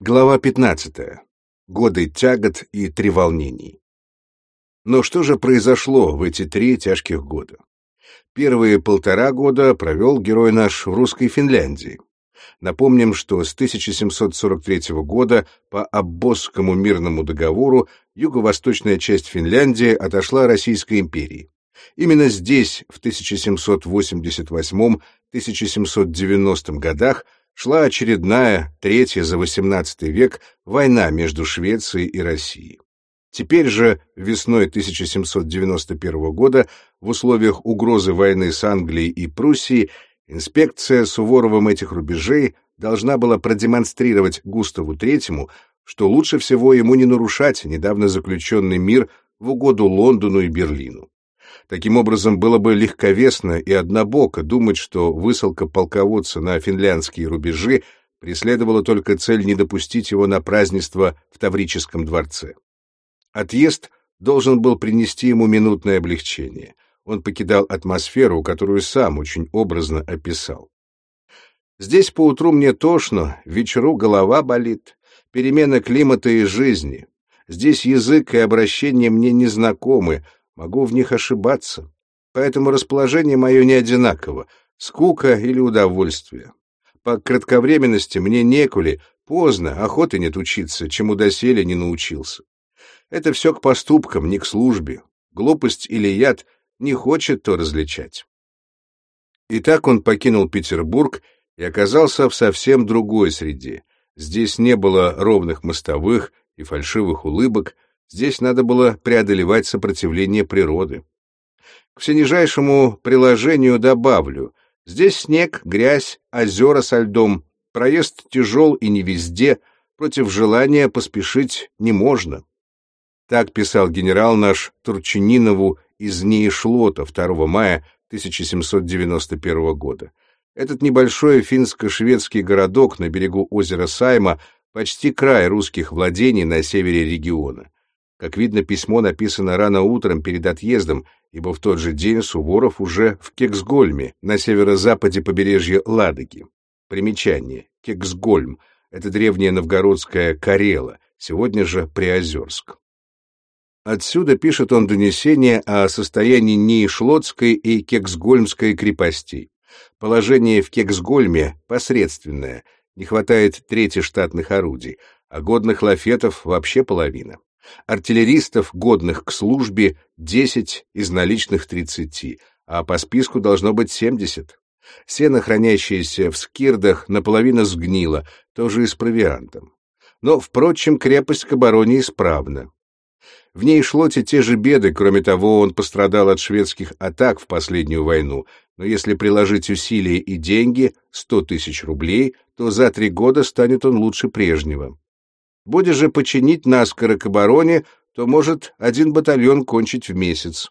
Глава 15. Годы тягот и треволнений. Но что же произошло в эти три тяжких года? Первые полтора года провел герой наш в русской Финляндии. Напомним, что с 1743 года по Аббосскому мирному договору юго-восточная часть Финляндии отошла Российской империи. Именно здесь, в 1788-1790 годах, шла очередная, третья за XVIII век, война между Швецией и Россией. Теперь же, весной 1791 года, в условиях угрозы войны с Англией и Пруссией, инспекция Суворовым этих рубежей должна была продемонстрировать Густаву III, что лучше всего ему не нарушать недавно заключенный мир в угоду Лондону и Берлину. Таким образом, было бы легковесно и однобоко думать, что высылка полководца на финляндские рубежи преследовала только цель не допустить его на празднество в Таврическом дворце. Отъезд должен был принести ему минутное облегчение. Он покидал атмосферу, которую сам очень образно описал. «Здесь поутру мне тошно, вечеру голова болит, перемена климата и жизни. Здесь язык и обращение мне незнакомы, Могу в них ошибаться. Поэтому расположение мое не одинаково, скука или удовольствие. По кратковременности мне некули, поздно, охоты нет учиться, чему доселе не научился. Это все к поступкам, не к службе. Глупость или яд не хочет то различать. И так он покинул Петербург и оказался в совсем другой среде. Здесь не было ровных мостовых и фальшивых улыбок, Здесь надо было преодолевать сопротивление природы. К всенижайшему приложению добавлю. Здесь снег, грязь, озера со льдом. Проезд тяжел и не везде. Против желания поспешить не можно. Так писал генерал наш Турчининову из Неишлота 2 мая 1791 года. Этот небольшой финско-шведский городок на берегу озера Сайма почти край русских владений на севере региона. Как видно, письмо написано рано утром перед отъездом, ибо в тот же день Суворов уже в Кексгольме, на северо-западе побережья Ладоги. Примечание. Кексгольм — это древняя новгородская Карела, сегодня же Приозерск. Отсюда пишет он донесение о состоянии Нейшлотской и Кексгольмской крепостей. Положение в Кексгольме посредственное, не хватает трети штатных орудий, а годных лафетов вообще половина артиллеристов, годных к службе, 10 из наличных 30, а по списку должно быть 70. Сено, хранящееся в скирдах, наполовину сгнило, тоже и с провиантом. Но, впрочем, крепость к обороне исправна. В ней шло те же беды, кроме того, он пострадал от шведских атак в последнюю войну, но если приложить усилия и деньги, 100 тысяч рублей, то за три года станет он лучше прежнего. Будешь же починить наскоро к обороне, то может один батальон кончить в месяц.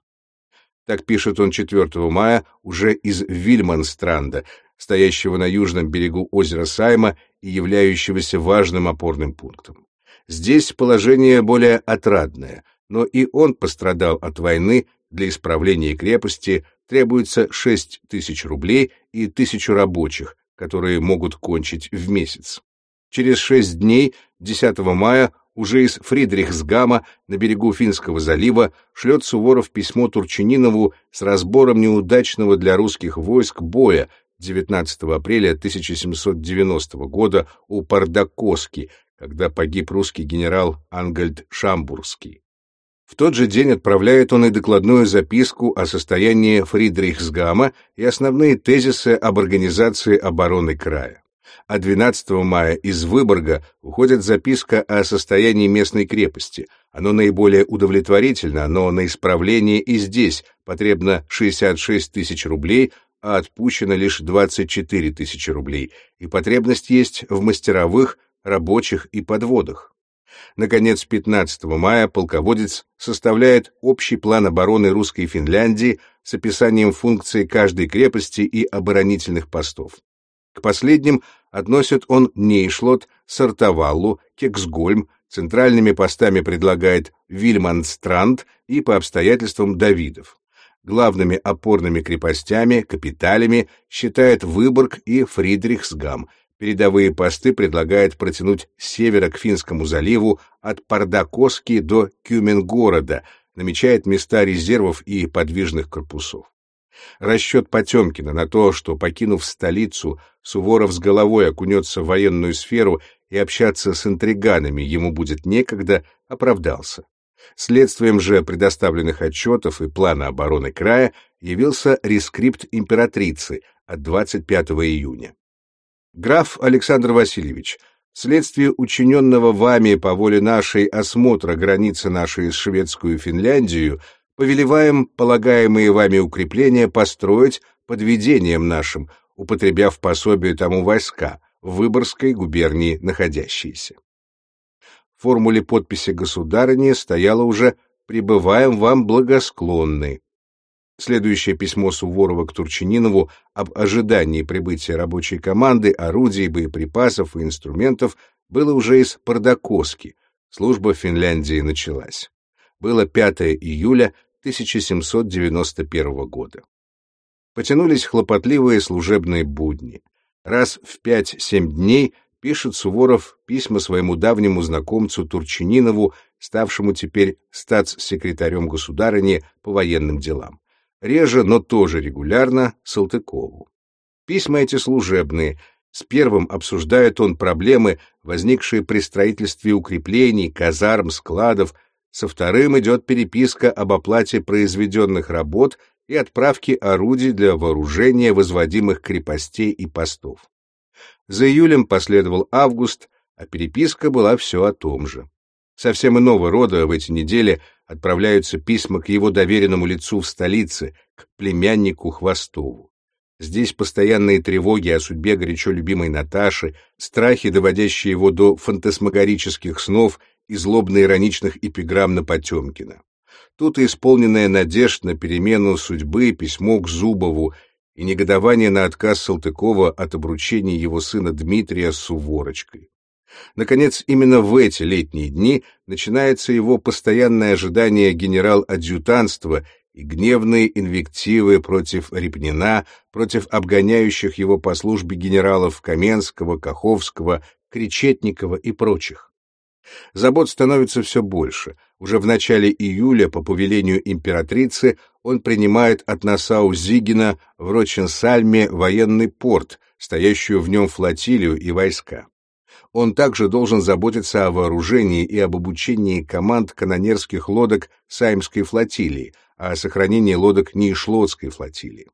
Так пишет он 4 мая уже из Вильманстранда, стоящего на южном берегу озера Сайма и являющегося важным опорным пунктом. Здесь положение более отрадное, но и он пострадал от войны, для исправления крепости требуется 6 тысяч рублей и тысячу рабочих, которые могут кончить в месяц. Через шесть дней, 10 мая, уже из Фридрихсгама на берегу Финского залива шлет Суворов письмо Турчининову с разбором неудачного для русских войск боя 19 апреля 1790 года у Пардакоски, когда погиб русский генерал Ангельд Шамбургский. В тот же день отправляет он и докладную записку о состоянии Фридрихсгама и основные тезисы об организации обороны края а 12 мая из Выборга уходит записка о состоянии местной крепости. Оно наиболее удовлетворительно, но на исправление и здесь потребно 66 тысяч рублей, а отпущено лишь 24 тысячи рублей, и потребность есть в мастеровых, рабочих и подводах. Наконец, 15 мая полководец составляет общий план обороны русской Финляндии с описанием функций каждой крепости и оборонительных постов. К последним относит он Нейшлот, Сартоваллу, Кексгольм, центральными постами предлагает Вильманстранд и по обстоятельствам Давидов. Главными опорными крепостями, капиталями считает Выборг и Фридрихсгам, Передовые посты предлагает протянуть с севера к Финскому заливу от Пардакоски до Кюменгорода, намечает места резервов и подвижных корпусов. Расчет Потемкина на то, что, покинув столицу, Суворов с головой окунется в военную сферу и общаться с интриганами ему будет некогда, оправдался. Следствием же предоставленных отчетов и плана обороны края явился рескрипт императрицы от 25 июня. Граф Александр Васильевич, вследствие учиненного вами по воле нашей осмотра границы нашей с Шведскую Финляндию, повелеваем полагаемые вами укрепления построить под ведением нашим, употребяв пособие тому войска, в Выборгской губернии находящиеся. В формуле подписи государыни стояло уже «Пребываем вам благосклонны». Следующее письмо Суворова к Турчининову об ожидании прибытия рабочей команды, орудий, боеприпасов и инструментов было уже из Пардакоски. Служба в Финляндии началась. Было 5 июля 1791 года. Потянулись хлопотливые служебные будни. Раз в 5-7 дней пишет Суворов письма своему давнему знакомцу Турчининову, ставшему теперь статс-секретарем государыни по военным делам. Реже, но тоже регулярно, Салтыкову. Письма эти служебные. С первым обсуждает он проблемы, возникшие при строительстве укреплений, казарм, складов. Со вторым идет переписка об оплате произведенных работ и отправке орудий для вооружения возводимых крепостей и постов. За июлем последовал август, а переписка была все о том же. Совсем иного рода в эти недели отправляются письма к его доверенному лицу в столице, к племяннику Хвостову. Здесь постоянные тревоги о судьбе горячо любимой Наташи, страхи, доводящие его до фантасмагорических снов и злобно-ироничных эпиграмм на Потемкина. Тут и исполненная надежд на перемену судьбы письмо к Зубову и негодование на отказ Салтыкова от обручения его сына Дмитрия с Суворочкой. Наконец, именно в эти летние дни начинается его постоянное ожидание генерал-адъютанства и гневные инвективы против Репнина, против обгоняющих его по службе генералов Каменского, Каховского, Кречетникова и прочих. Забот становится все больше. Уже в начале июля по повелению императрицы он принимает от Насау Зигина в Роченсальме военный порт, стоящую в нем флотилию и войска. Он также должен заботиться о вооружении и об обучении команд канонерских лодок Саймской флотилии, о сохранении лодок Нейшлотской флотилии.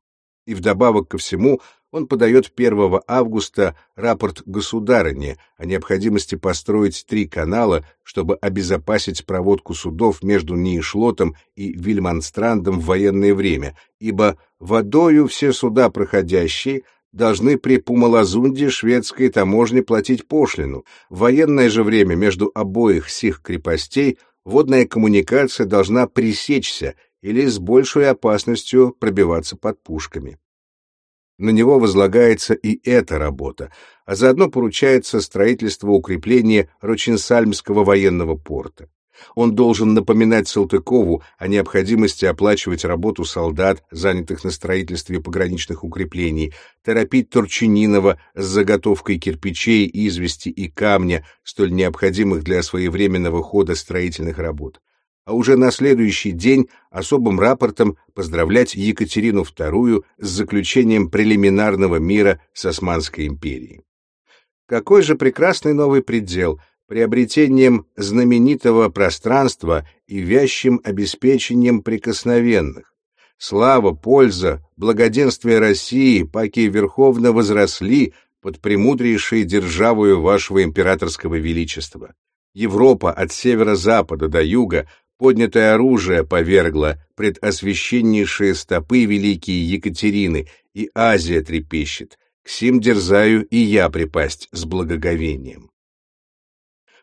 И вдобавок ко всему он подает 1 августа рапорт государыне о необходимости построить три канала, чтобы обезопасить проводку судов между Нейшлотом и Вильманстрандом в военное время, ибо водою все суда проходящие должны при Пумалазунде шведской таможне платить пошлину. В военное же время между обоих сих крепостей водная коммуникация должна пресечься или с большей опасностью пробиваться под пушками. На него возлагается и эта работа, а заодно поручается строительство укрепления Рочинсальмского военного порта. Он должен напоминать Салтыкову о необходимости оплачивать работу солдат, занятых на строительстве пограничных укреплений, торопить Турчининова с заготовкой кирпичей, извести и камня, столь необходимых для своевременного хода строительных работ а уже на следующий день особым рапортом поздравлять Екатерину II с заключением прелиминарного мира с Османской империей. Какой же прекрасный новый предел, приобретением знаменитого пространства и вящим обеспечением прикосновенных. Слава, польза, благоденствие России, паки верховно возросли под премудрейшей державою вашего императорского величества. Европа от севера-запада до юга Поднятое оружие повергло предосвященнейшие стопы великие Екатерины, и Азия трепещет. К сим дерзаю и я припасть с благоговением.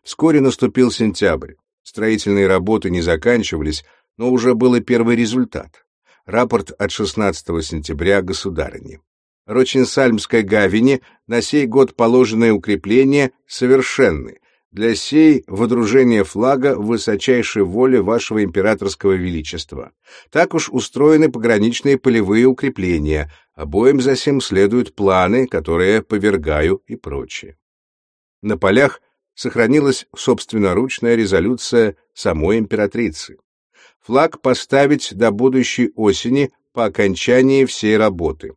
Вскоре наступил сентябрь. Строительные работы не заканчивались, но уже был и первый результат. Рапорт от 16 сентября государыни. Рочинсальмской гавени на сей год положенные укрепления совершенны, для сей водружения флага высочайшей воле вашего императорского величества. Так уж устроены пограничные полевые укрепления, обоим за сим следуют планы, которые повергаю и прочее. На полях сохранилась собственноручная резолюция самой императрицы. Флаг поставить до будущей осени по окончании всей работы.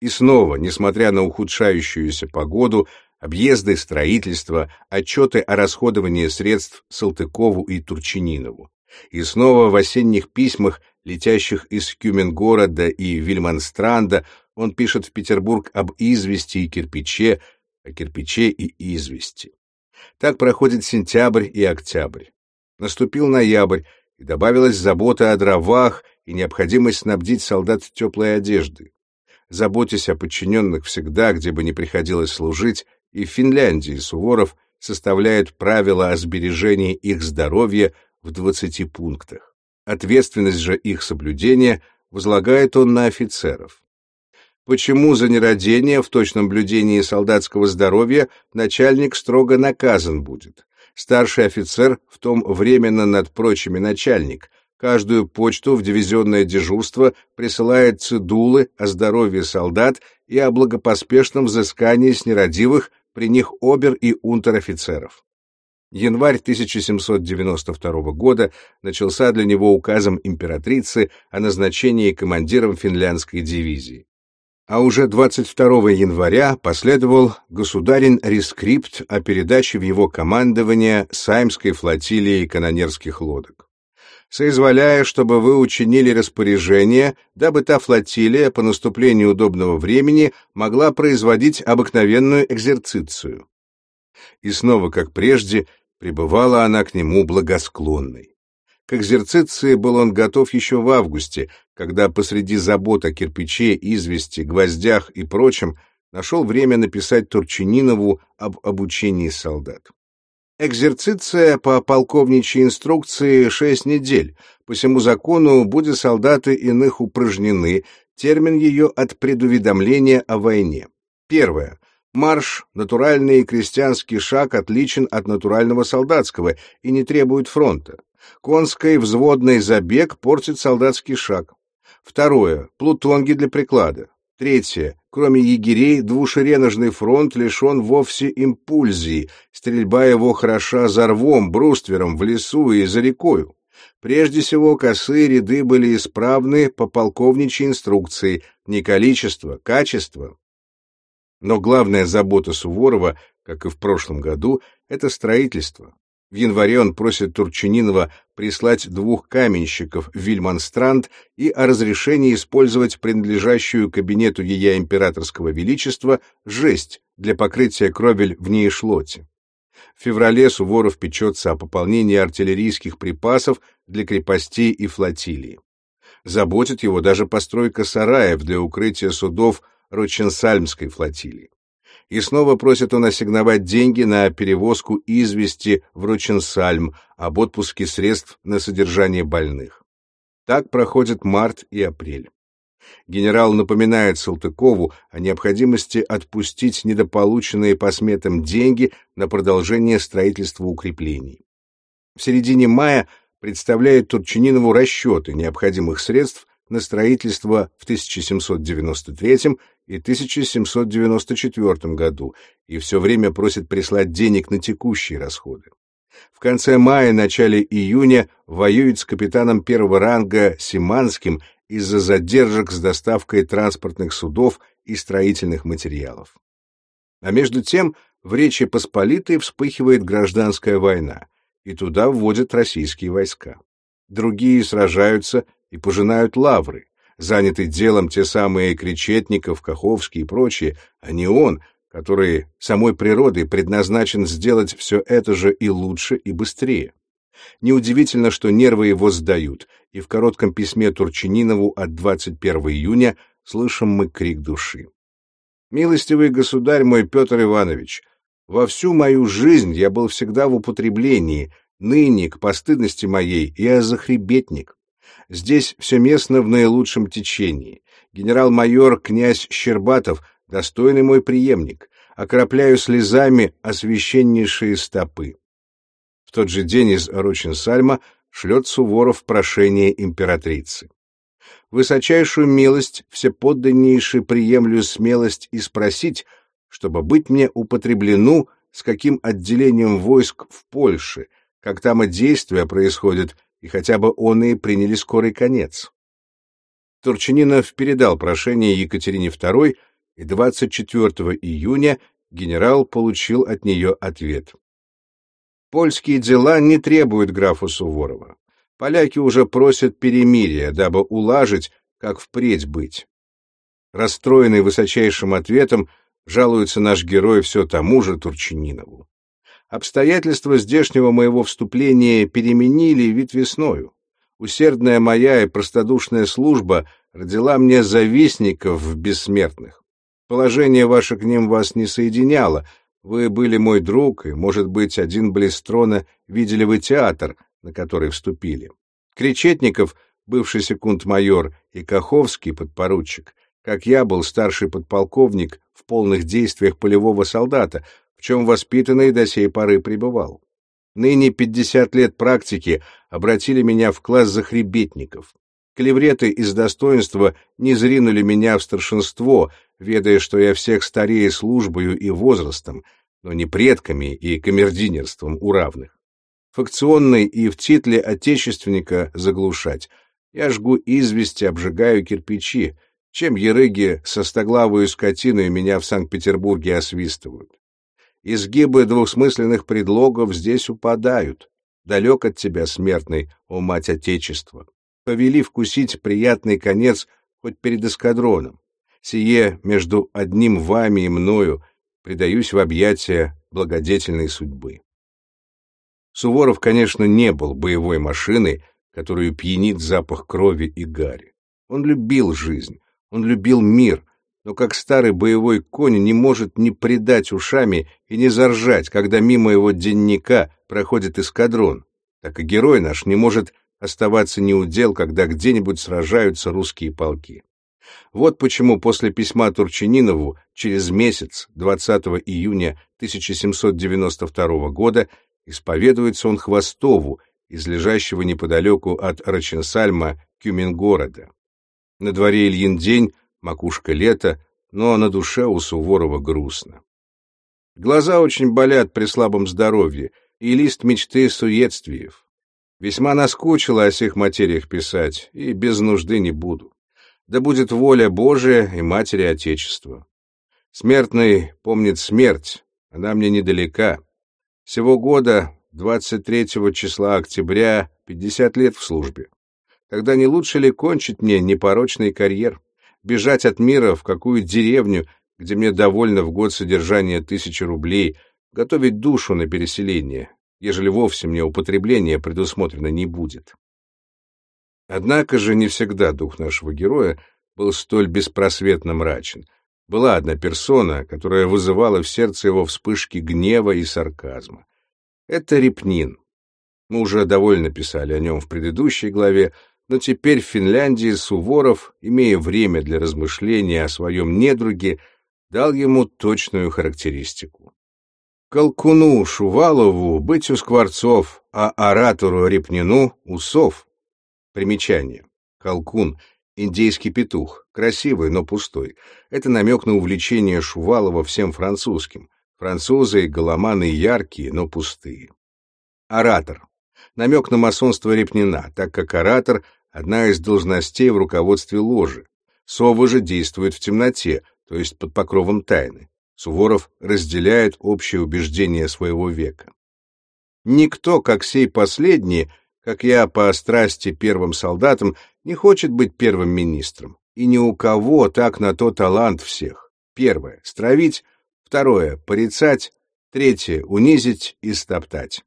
И снова, несмотря на ухудшающуюся погоду, объезды, строительство, отчеты о расходовании средств Салтыкову и Турчининову. И снова в осенних письмах, летящих из Кюменгорода и Вильманстранда, он пишет в Петербург об извести и кирпиче, о кирпиче и извести. Так проходит сентябрь и октябрь. Наступил ноябрь, и добавилась забота о дровах и необходимость снабдить солдат теплой одеждой. Заботясь о подчиненных всегда, где бы ни приходилось служить, и в Финляндии Суворов составляет правила о сбережении их здоровья в 20 пунктах. Ответственность же их соблюдения возлагает он на офицеров. Почему за нерадение в точном блюдении солдатского здоровья начальник строго наказан будет? Старший офицер в том временно над прочими начальник, Каждую почту в дивизионное дежурство присылает цедулы о здоровье солдат и о благопоспешном взыскании с нерадивых при них обер- и унтер-офицеров. Январь 1792 года начался для него указом императрицы о назначении командиром финляндской дивизии. А уже 22 января последовал государин рескрипт о передаче в его командование Саймской флотилии канонерских лодок соизволяя, чтобы вы учинили распоряжение, дабы та флотилия по наступлению удобного времени могла производить обыкновенную экзерцицию. И снова, как прежде, пребывала она к нему благосклонной. К экзерциции был он готов еще в августе, когда посреди забот о кирпиче, извести, гвоздях и прочем нашел время написать Турчининову об обучении солдат. Экзерциция по полковничьей инструкции шесть недель, по всему закону будет солдаты иных упражнены, термин ее от предуведомления о войне. Первое. Марш, натуральный крестьянский шаг отличен от натурального солдатского и не требует фронта. Конский взводный забег портит солдатский шаг. Второе. Плутонги для приклада. Третье. Кроме егерей, двушереножный фронт лишен вовсе импульзии, стрельба его хороша за рвом, бруствером, в лесу и за рекою. Прежде всего, косые ряды были исправны по полковничьей инструкции, не количество, качество. Но главная забота Суворова, как и в прошлом году, это строительство. В январе он просит Турчининова прислать двух каменщиков в Вильманстранд и о разрешении использовать принадлежащую кабинету Ея Императорского Величества жесть для покрытия кровель в Нейшлоте. В феврале Суворов печется о пополнении артиллерийских припасов для крепостей и флотилии. Заботит его даже постройка сараев для укрытия судов Роченсальмской флотилии и снова просит он ассигновать деньги на перевозку извести в Роченсальм, об отпуске средств на содержание больных. Так проходит март и апрель. Генерал напоминает Салтыкову о необходимости отпустить недополученные по сметам деньги на продолжение строительства укреплений. В середине мая представляет Турчининову расчеты необходимых средств на строительство в 1793 и 1794 году и все время просит прислать денег на текущие расходы. В конце мая-начале июня воюет с капитаном первого ранга Симанским из-за задержек с доставкой транспортных судов и строительных материалов. А между тем в Речи Посполитой вспыхивает гражданская война, и туда вводят российские войска. Другие сражаются и пожинают лавры, заняты делом те самые Кречетников, Каховский и прочие, а не он, который самой природой предназначен сделать все это же и лучше, и быстрее. Неудивительно, что нервы его сдают, и в коротком письме Турчининову от 21 июня слышим мы крик души. «Милостивый государь мой Петр Иванович, во всю мою жизнь я был всегда в употреблении, ныне, к постыдности моей, я захребетник. Здесь все местно в наилучшем течении. Генерал-майор князь Щербатов достойный мой преемник, окропляю слезами освященнейшие стопы. В тот же день из Рочинсальма шлет Суворов прошение императрицы. Высочайшую милость всеподданнейший приемлю смелость и спросить, чтобы быть мне употреблену, с каким отделением войск в Польше, как там и действия происходят, и хотя бы он и приняли скорый конец. Турчининов передал прошение Екатерине II, и 24 июня генерал получил от нее ответ. Польские дела не требуют графа Суворова. Поляки уже просят перемирия, дабы улажить, как впредь быть. Расстроенный высочайшим ответом, жалуется наш герой все тому же Турчининову. Обстоятельства здешнего моего вступления переменили вид весною. Усердная моя и простодушная служба родила мне завистников бессмертных. Положение ваше к ним вас не соединяло, вы были мой друг, и, может быть, один близ трона видели вы театр, на который вступили. Кречетников, бывший секунд-майор, и Каховский, подпоручик, как я был старший подполковник в полных действиях полевого солдата, в чем воспитанный до сей поры пребывал. Ныне пятьдесят лет практики обратили меня в класс захребетников. Клевреты из достоинства не зринули меня в старшинство, ведая, что я всех старее службою и возрастом, но не предками и камердинерством у равных. Факционный и в титле отечественника заглушать. Я жгу извести, обжигаю кирпичи, чем ерыги со стоглавую скотиной меня в Санкт-Петербурге освистывают. Изгибы двухсмысленных предлогов здесь упадают. Далек от тебя, смертный, о мать Отечества повели вкусить приятный конец хоть перед эскадроном. Сие между одним вами и мною предаюсь в объятия благодетельной судьбы. Суворов, конечно, не был боевой машиной, которую пьянит запах крови и гари. Он любил жизнь, он любил мир, но как старый боевой конь не может не предать ушами и не заржать, когда мимо его денника проходит эскадрон, так и герой наш не может оставаться неудел, когда где-нибудь сражаются русские полки. Вот почему после письма Турчининову через месяц, 20 июня 1792 года, исповедуется он Хвостову из лежащего неподалеку от Раченсальма Кюмингорода. На дворе Ильин день, макушка лета, но на душе у Суворова грустно. Глаза очень болят при слабом здоровье, и лист мечты суетствиев. Весьма наскучило о сих материях писать, и без нужды не буду. Да будет воля Божия и Матери Отечества. Смертный помнит смерть, она мне недалека. Всего года, 23 числа октября, 50 лет в службе. Тогда не лучше ли кончить мне непорочный карьер, бежать от мира в какую деревню, где мне довольно в год содержания тысячи рублей, готовить душу на переселение, ежели вовсе мне употребление предусмотрено не будет. Однако же не всегда дух нашего героя был столь беспросветно мрачен. Была одна персона, которая вызывала в сердце его вспышки гнева и сарказма. Это Репнин. Мы уже довольно писали о нем в предыдущей главе, но теперь в Финляндии Суворов, имея время для размышления о своем недруге, дал ему точную характеристику. Колкуну Шувалову быть у скворцов, а оратору Репнину — усов. Примечание. Колкун — индейский петух, красивый, но пустой. Это намек на увлечение Шувалова всем французским. Французы — голоманы яркие, но пустые. Оратор. Намек на масонство Репнина, так как оратор — одна из должностей в руководстве ложи. Совы же действуют в темноте, то есть под покровом тайны. Суворов разделяет общее убеждение своего века. Никто, как сей последний, как я по страсти первым солдатам, не хочет быть первым министром. И ни у кого так на то талант всех. Первое — стравить, второе — порицать, третье — унизить и стоптать.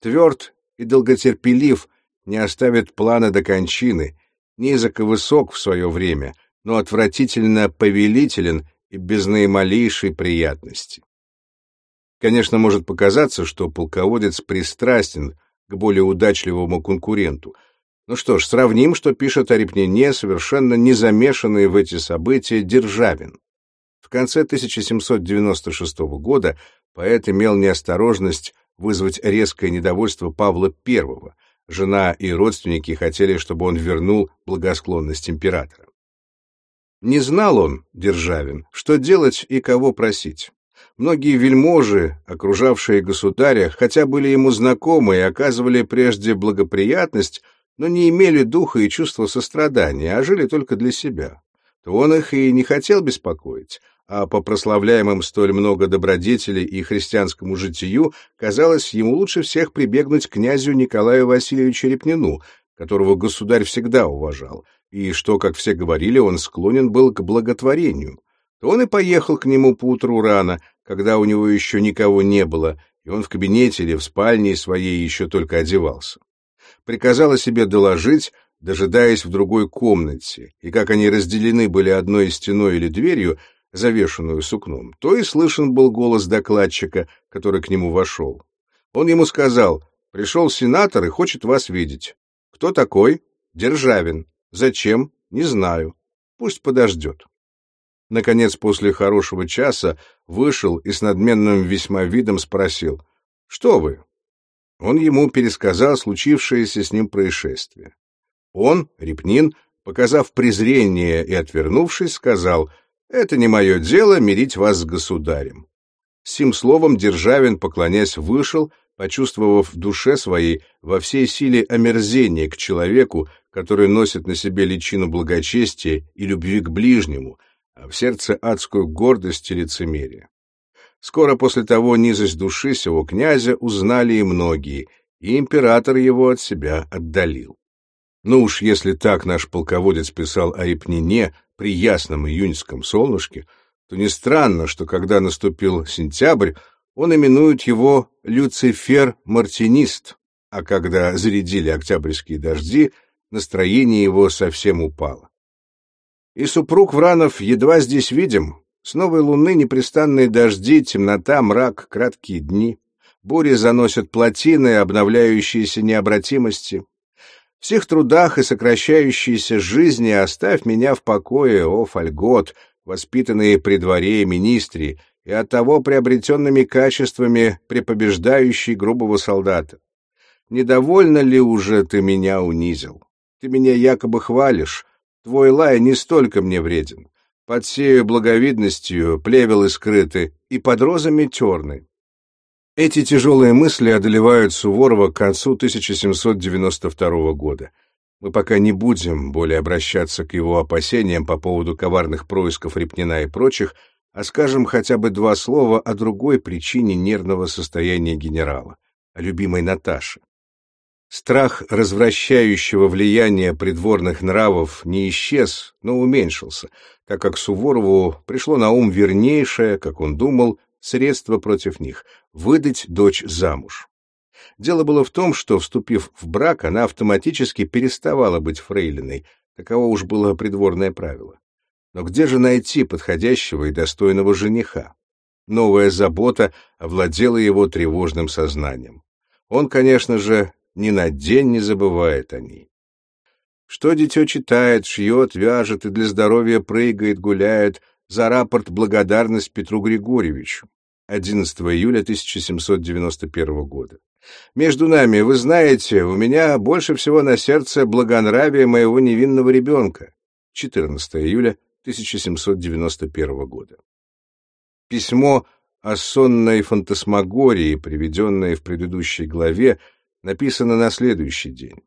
Тверд и долготерпелив, не оставит плана до кончины, низок и высок в свое время, но отвратительно повелителен и без наималейшей приятности. Конечно, может показаться, что полководец пристрастен к более удачливому конкуренту. Ну что ж, сравним, что пишет о Репнине совершенно не замешанный в эти события Державин. В конце 1796 года поэт имел неосторожность вызвать резкое недовольство Павла I. Жена и родственники хотели, чтобы он вернул благосклонность императора. Не знал он, Державин, что делать и кого просить. Многие вельможи, окружавшие государя, хотя были ему знакомы и оказывали прежде благоприятность, но не имели духа и чувства сострадания, а жили только для себя. То он их и не хотел беспокоить, а по прославляемым столь много добродетелей и христианскому житию казалось ему лучше всех прибегнуть к князю Николаю Васильевичу Репнину, которого государь всегда уважал, и что, как все говорили, он склонен был к благотворению. То он и поехал к нему поутру рано, когда у него еще никого не было, и он в кабинете или в спальне своей еще только одевался. Приказал о себе доложить, дожидаясь в другой комнате, и как они разделены были одной стеной или дверью, завешенную сукном, то и слышен был голос докладчика, который к нему вошел. Он ему сказал, пришел сенатор и хочет вас видеть. Кто такой? Державин. Зачем? Не знаю. Пусть подождет. Наконец, после хорошего часа, вышел и с надменным весьма видом спросил, «Что вы?» Он ему пересказал случившееся с ним происшествие. Он, Репнин, показав презрение и отвернувшись, сказал — это не мое дело мирить вас с государем. Сим словом Державин, поклонясь, вышел, почувствовав в душе своей во всей силе омерзение к человеку, который носит на себе личину благочестия и любви к ближнему, а в сердце адскую гордость и лицемерие. Скоро после того низость души сего князя узнали и многие, и император его от себя отдалил. Ну уж если так наш полководец писал о Репнине, при ясном июньском солнышке, то не странно, что когда наступил сентябрь, он именует его Люцифер-мартинист, а когда зарядили октябрьские дожди, настроение его совсем упало. И супруг Вранов едва здесь видим. С новой луны непрестанные дожди, темнота, мрак, краткие дни. Бури заносят плотины, обновляющиеся необратимости всех трудах и сокращающейся жизни оставь меня в покое, о фольгот, воспитанные при дворе и министре, и оттого приобретенными качествами препобеждающий грубого солдата. Недовольно ли уже ты меня унизил? Ты меня якобы хвалишь, твой лай не столько мне вреден. Под сею благовидностью плевелы скрыты и под розами терны. Эти тяжелые мысли одолевают Суворова к концу 1792 года. Мы пока не будем более обращаться к его опасениям по поводу коварных происков Репнина и прочих, а скажем хотя бы два слова о другой причине нервного состояния генерала, о любимой Наташе. Страх развращающего влияния придворных нравов не исчез, но уменьшился, так как Суворову пришло на ум вернейшее, как он думал, средство против них — выдать дочь замуж. Дело было в том, что, вступив в брак, она автоматически переставала быть фрейлиной, таково уж было придворное правило. Но где же найти подходящего и достойного жениха? Новая забота овладела его тревожным сознанием. Он, конечно же, ни на день не забывает о ней. Что дитё читает, шьет, вяжет и для здоровья прыгает, гуляет, за рапорт благодарность Петру Григорьевичу. 11 июля 1791 года. Между нами, вы знаете, у меня больше всего на сердце благонравие моего невинного ребенка. 14 июля 1791 года. Письмо о сонной фантасмагории, приведенное в предыдущей главе, написано на следующий день.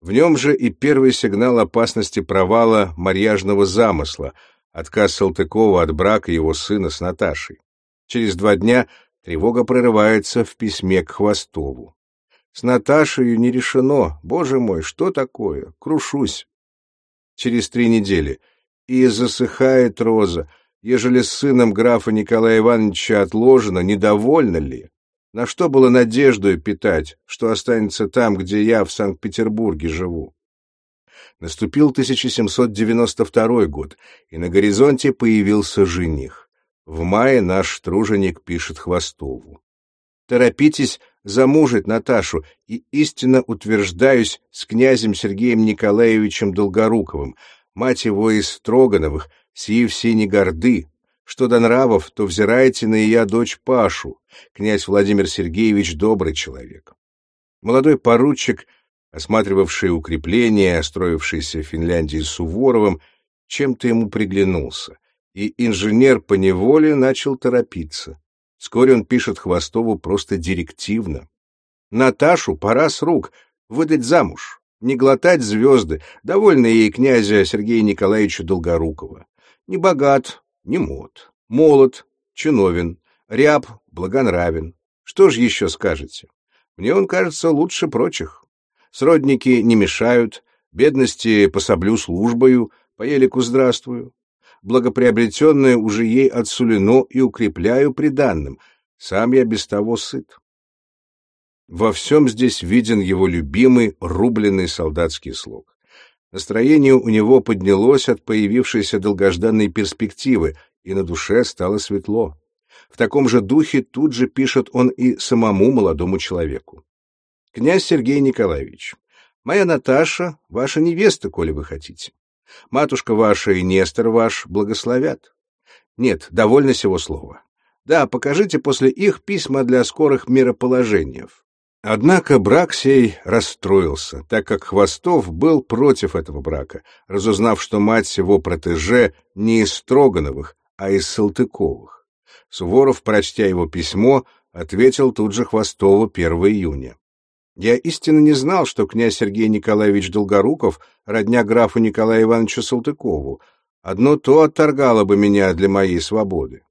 В нем же и первый сигнал опасности провала марьяжного замысла, отказ Салтыкова от брака его сына с Наташей. Через два дня тревога прорывается в письме к Хвостову. С Наташей не решено. Боже мой, что такое? Крушусь. Через три недели. И засыхает роза. Ежели с сыном графа Николая Ивановича отложено, недовольна ли? На что было надежду питать, что останется там, где я в Санкт-Петербурге живу? Наступил 1792 год, и на горизонте появился жених. В мае наш труженик пишет Хвостову. Торопитесь замужить Наташу, и истинно утверждаюсь с князем Сергеем Николаевичем Долгоруковым, мать его из Строгановых, сии все не горды. Что до нравов, то взирайте на ее дочь Пашу. Князь Владимир Сергеевич добрый человек. Молодой поручик, осматривавший укрепления, строившийся в Финляндии Суворовым, чем-то ему приглянулся, и инженер по неволе начал торопиться. Вскоре он пишет Хвостову просто директивно. «Наташу пора с рук выдать замуж, не глотать звезды, довольно ей князя Сергея Николаевича Долгорукова. Не богат, не мод, молод, чиновен, ряб, благонравен. Что ж еще скажете? Мне он кажется лучше прочих. Сродники не мешают, бедности пособлю службою, по елику здравствую. Благоприобретенное уже ей отсулено и укрепляю приданным. Сам я без того сыт. Во всем здесь виден его любимый рубленый солдатский слог. Настроение у него поднялось от появившейся долгожданной перспективы, и на душе стало светло. В таком же духе тут же пишет он и самому молодому человеку. «Князь Сергей Николаевич, моя Наташа — ваша невеста, коли вы хотите. Матушка ваша и Нестор ваш благословят. Нет, довольно сего слова. Да, покажите после их письма для скорых мироположений. Однако брак сей расстроился, так как Хвостов был против этого брака, разузнав, что мать его протеже не из Строгановых, а из Салтыковых. Суворов, прочтя его письмо, ответил тут же Хвостову 1 июня. Я истинно не знал, что князь Сергей Николаевич Долгоруков родня графу Николаю Ивановичу Салтыкову. Одно то отторгало бы меня для моей свободы.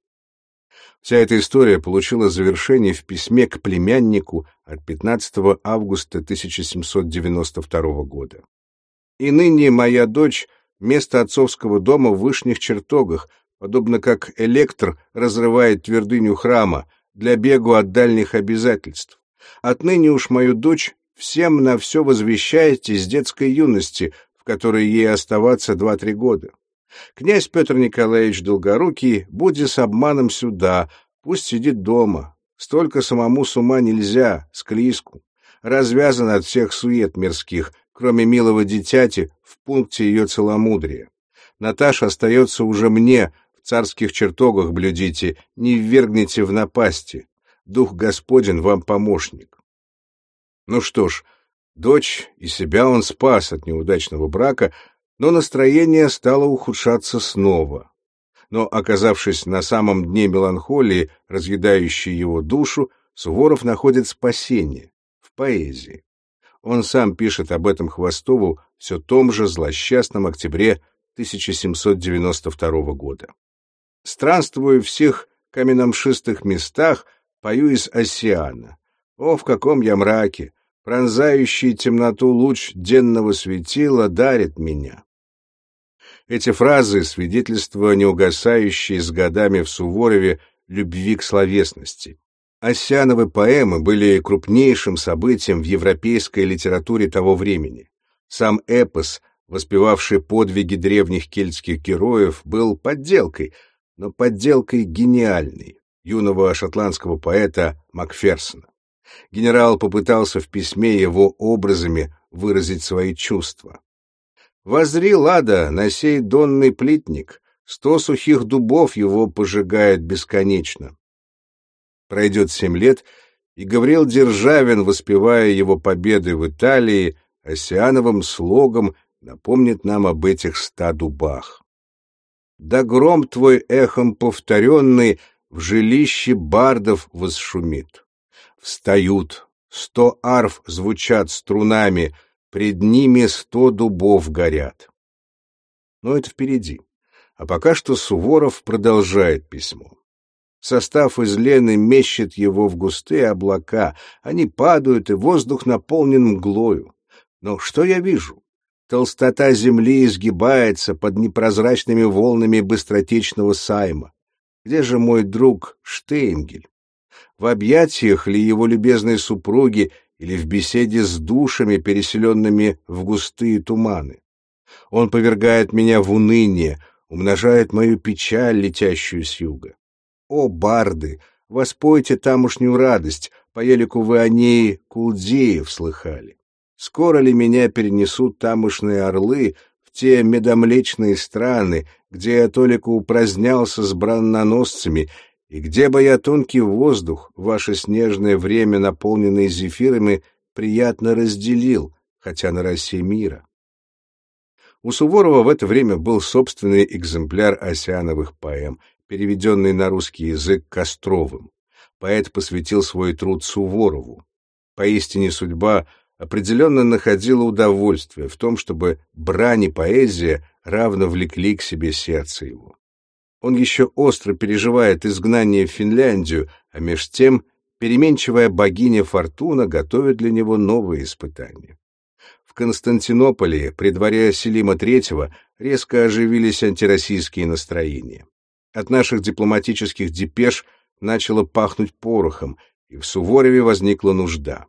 Вся эта история получила завершение в письме к племяннику от 15 августа 1792 года. «И ныне моя дочь — место отцовского дома в вышних чертогах, подобно как электр разрывает твердыню храма для бегу от дальних обязательств. Отныне уж мою дочь всем на все возвещаете с детской юности, в которой ей оставаться два-три года. Князь Петр Николаевич Долгорукий, будь с обманом сюда, пусть сидит дома. Столько самому с ума нельзя, склизку. Развязан от всех сует мирских, кроме милого дитяти в пункте ее целомудрия. Наташа остается уже мне, в царских чертогах блюдите, не ввергните в напасти. Дух Господень вам помощник. Ну что ж, дочь и себя он спас от неудачного брака, но настроение стало ухудшаться снова. Но, оказавшись на самом дне меланхолии, разъедающей его душу, Суворов находит спасение в поэзии. Он сам пишет об этом Хвостову все том же злосчастном октябре 1792 года. «Странствую в всех каменномшистых местах, Пою из Осиана. О, в каком я мраке! Пронзающий темноту луч денного светила дарит меня. Эти фразы — свидетельство неугасающей с годами в Суворове любви к словесности. Осяновы поэмы были крупнейшим событием в европейской литературе того времени. Сам эпос, воспевавший подвиги древних кельтских героев, был подделкой, но подделкой гениальной юного шотландского поэта Макферсона. Генерал попытался в письме его образами выразить свои чувства. «Возри, лада, на сей донный плитник, сто сухих дубов его пожигает бесконечно». Пройдет семь лет, и Гавриил Державин, воспевая его победы в Италии, осиановым слогом напомнит нам об этих ста дубах. «Да гром твой эхом повторенный в жилище бардов восшумит. Встают, сто арф звучат струнами, пред ними сто дубов горят. Но это впереди. А пока что Суворов продолжает письмо. Состав из Лены мещет его в густые облака, они падают, и воздух наполнен мглою. Но что я вижу? Толстота земли изгибается под непрозрачными волнами быстротечного сайма. Где же мой друг Штейнгель? В объятиях ли его любезной супруги или в беседе с душами, переселенными в густые туманы? Он повергает меня в уныние, умножает мою печаль, летящую с юга. О, барды, воспойте тамошнюю радость, по елику вы о ней кулдеев слыхали. Скоро ли меня перенесут тамошные орлы те медомлечные страны, где я только упразднялся с бранноносцами, и где бы я тонкий воздух, ваше снежное время, наполненное зефирами, приятно разделил, хотя на росе мира. У Суворова в это время был собственный экземпляр осяновых поэм, переведенный на русский язык Костровым. Поэт посвятил свой труд Суворову. Поистине судьба определенно находила удовольствие в том, чтобы брань и поэзия равно влекли к себе сердце его. Он еще остро переживает изгнание в Финляндию, а меж тем переменчивая богиня Фортуна готовит для него новые испытания. В Константинополе, при дворе Селима III, резко оживились антироссийские настроения. От наших дипломатических депеш начало пахнуть порохом, и в Суворове возникла нужда.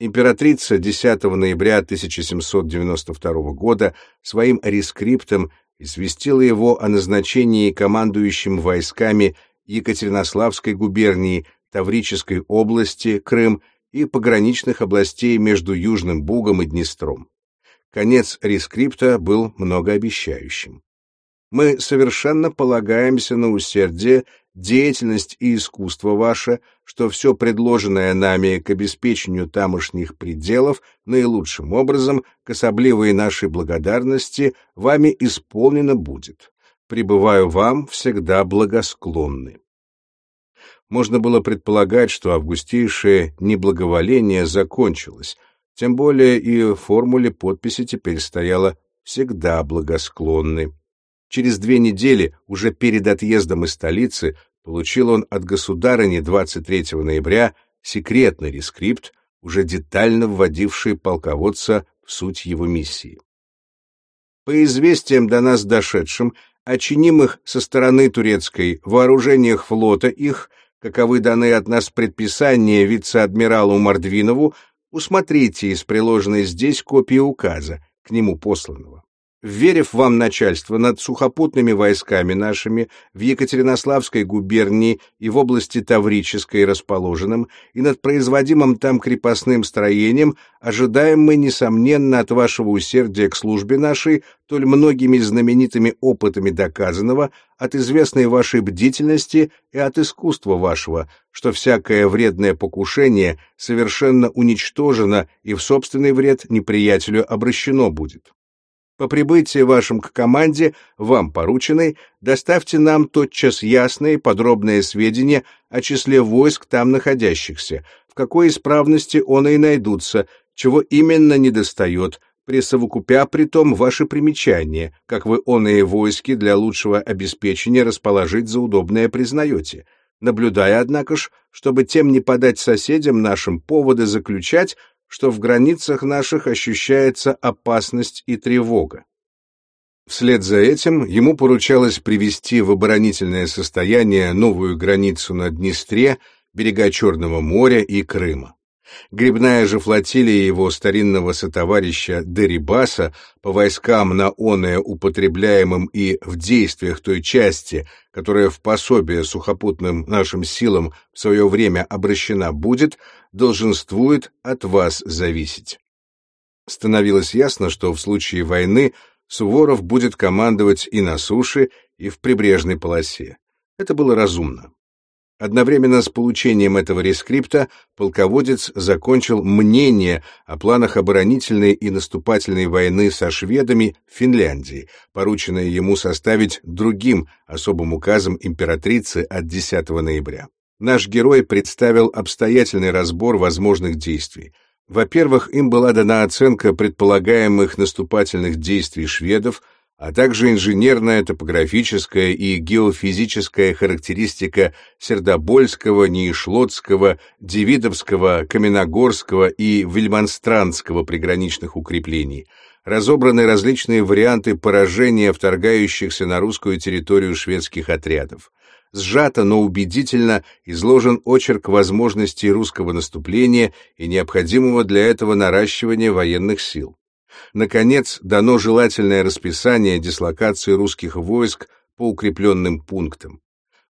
Императрица 10 ноября 1792 года своим рескриптом известила его о назначении командующим войсками Екатеринославской губернии, Таврической области, Крым и пограничных областей между Южным Бугом и Днестром. Конец рескрипта был многообещающим. Мы совершенно полагаемся на усердие, деятельность и искусство ваше, что все предложенное нами к обеспечению тамошних пределов наилучшим образом, к особливой нашей благодарности, вами исполнено будет. Пребываю вам всегда благосклонны можно было предполагать, что августейшее неблаговоление закончилось, тем более и в формуле подписи теперь стояло «всегда благосклонны». Через две недели, уже перед отъездом из столицы, получил он от государыни 23 ноября секретный рескрипт, уже детально вводивший полководца в суть его миссии. По известиям до нас дошедшим, о чинимых со стороны турецкой вооружениях флота их каковы даны от нас предписания вице-адмиралу Мордвинову, усмотрите из приложенной здесь копии указа, к нему посланного. Верив вам начальство над сухопутными войсками нашими в Екатеринославской губернии и в области Таврической расположенным, и над производимым там крепостным строением, ожидаем мы, несомненно, от вашего усердия к службе нашей, толь многими знаменитыми опытами доказанного, от известной вашей бдительности и от искусства вашего, что всякое вредное покушение совершенно уничтожено и в собственный вред неприятелю обращено будет. По прибытии вашим к команде, вам порученной, доставьте нам тотчас ясные подробные сведения о числе войск там находящихся, в какой исправности он и найдутся, чего именно недостает, присовокупя при том ваши примечания, как вы оные войски для лучшего обеспечения расположить за удобное признаете, наблюдая, однако ж, чтобы тем не подать соседям нашим поводы заключать, что в границах наших ощущается опасность и тревога. Вслед за этим ему поручалось привести в оборонительное состояние новую границу на Днестре, берега Черного моря и Крыма. Грибная же флотилия его старинного сотоварища Дерибаса по войскам на оное употребляемым и в действиях той части, которая в пособие сухопутным нашим силам в свое время обращена будет, долженствует от вас зависеть. Становилось ясно, что в случае войны Суворов будет командовать и на суше, и в прибрежной полосе. Это было разумно. Одновременно с получением этого рескрипта полководец закончил мнение о планах оборонительной и наступательной войны со шведами в Финляндии, порученное ему составить другим особым указом императрицы от 10 ноября. Наш герой представил обстоятельный разбор возможных действий. Во-первых, им была дана оценка предполагаемых наступательных действий шведов – а также инженерная, топографическая и геофизическая характеристика Сердобольского, Неишлотского, Девидовского, Каменогорского и Вильманстранского приграничных укреплений. Разобраны различные варианты поражения вторгающихся на русскую территорию шведских отрядов. Сжато, но убедительно изложен очерк возможностей русского наступления и необходимого для этого наращивания военных сил. Наконец, дано желательное расписание дислокации русских войск по укрепленным пунктам.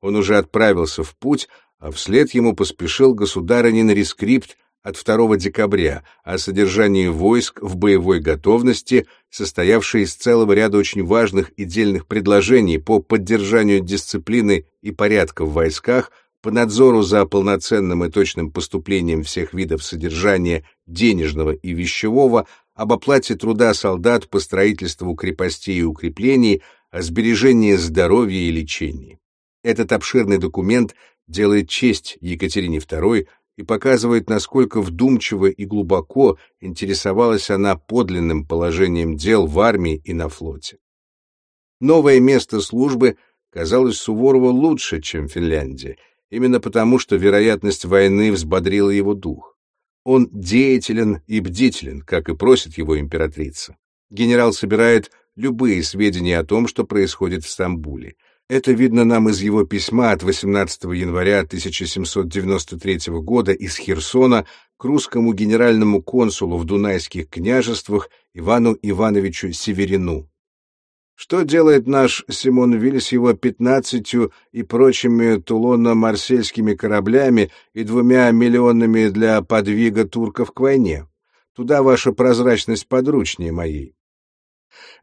Он уже отправился в путь, а вслед ему поспешил государынин рескрипт, от 2 декабря о содержании войск в боевой готовности, состоявшей из целого ряда очень важных и дельных предложений по поддержанию дисциплины и порядка в войсках, по надзору за полноценным и точным поступлением всех видов содержания денежного и вещевого, об оплате труда солдат по строительству крепостей и укреплений, о сбережении здоровья и лечении. Этот обширный документ делает честь Екатерине II и показывает, насколько вдумчиво и глубоко интересовалась она подлинным положением дел в армии и на флоте. Новое место службы казалось Суворову лучше, чем Финляндия, именно потому, что вероятность войны взбодрила его дух. Он деятелен и бдителен, как и просит его императрица. Генерал собирает любые сведения о том, что происходит в Стамбуле. Это видно нам из его письма от 18 января 1793 года из Херсона к русскому генеральному консулу в Дунайских княжествах Ивану Ивановичу Северину. Что делает наш Симон Виль с его пятнадцатью и прочими тулонно-марсельскими кораблями и двумя миллионами для подвига турков к войне? Туда ваша прозрачность подручнее моей.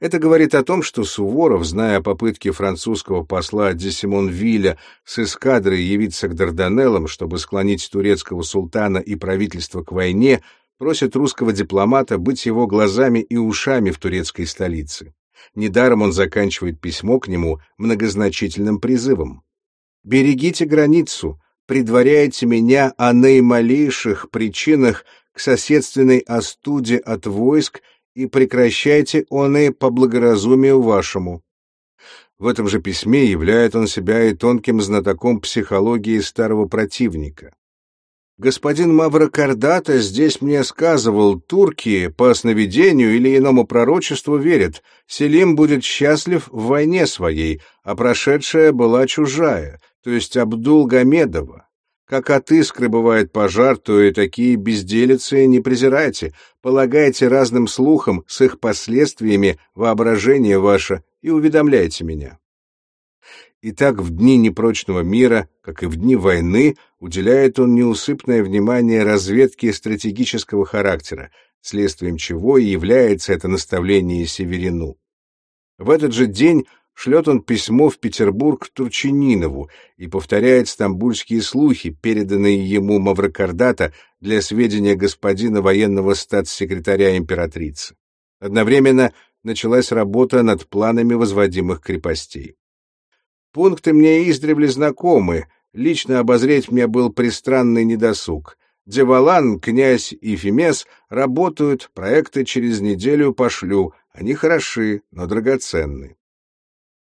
Это говорит о том, что Суворов, зная о попытке французского посла Десимонвиля с эскадрой явиться к Дарданеллам, чтобы склонить турецкого султана и правительство к войне, просит русского дипломата быть его глазами и ушами в турецкой столице. Недаром он заканчивает письмо к нему многозначительным призывом. «Берегите границу, предваряйте меня о наималейших причинах к соседственной остуде от войск и прекращайте оные по благоразумию вашему». В этом же письме являет он себя и тонким знатоком психологии старого противника. Господин Маврокардата здесь мне сказывал, турки по сновидению или иному пророчеству верят, Селим будет счастлив в войне своей, а прошедшая была чужая, то есть Абдул-Гамедова. Как от искры бывает пожар, то и такие безделицы не презирайте, полагайте разным слухам с их последствиями воображение ваше и уведомляйте меня. Итак, в дни непрочного мира, как и в дни войны, уделяет он неусыпное внимание разведке стратегического характера, следствием чего и является это наставление Северину. В этот же день шлет он письмо в Петербург Турчининову и повторяет стамбульские слухи, переданные ему Маврокардата для сведения господина военного статс-секретаря императрицы. Одновременно началась работа над планами возводимых крепостей. Пункты мне издревле знакомы, лично обозреть мне был пристранный недосуг. Девалан, князь и Фемес работают, проекты через неделю пошлю, они хороши, но драгоценны.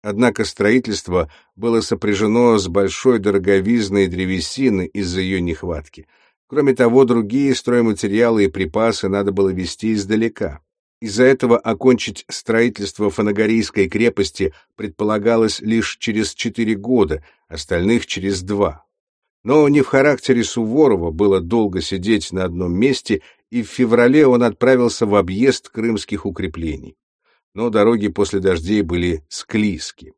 Однако строительство было сопряжено с большой дороговизной древесины из-за ее нехватки. Кроме того, другие стройматериалы и припасы надо было везти издалека. Из-за этого окончить строительство Фанагорийской крепости предполагалось лишь через четыре года, остальных через два. Но не в характере Суворова было долго сидеть на одном месте, и в феврале он отправился в объезд крымских укреплений но дороги после дождей были склизки.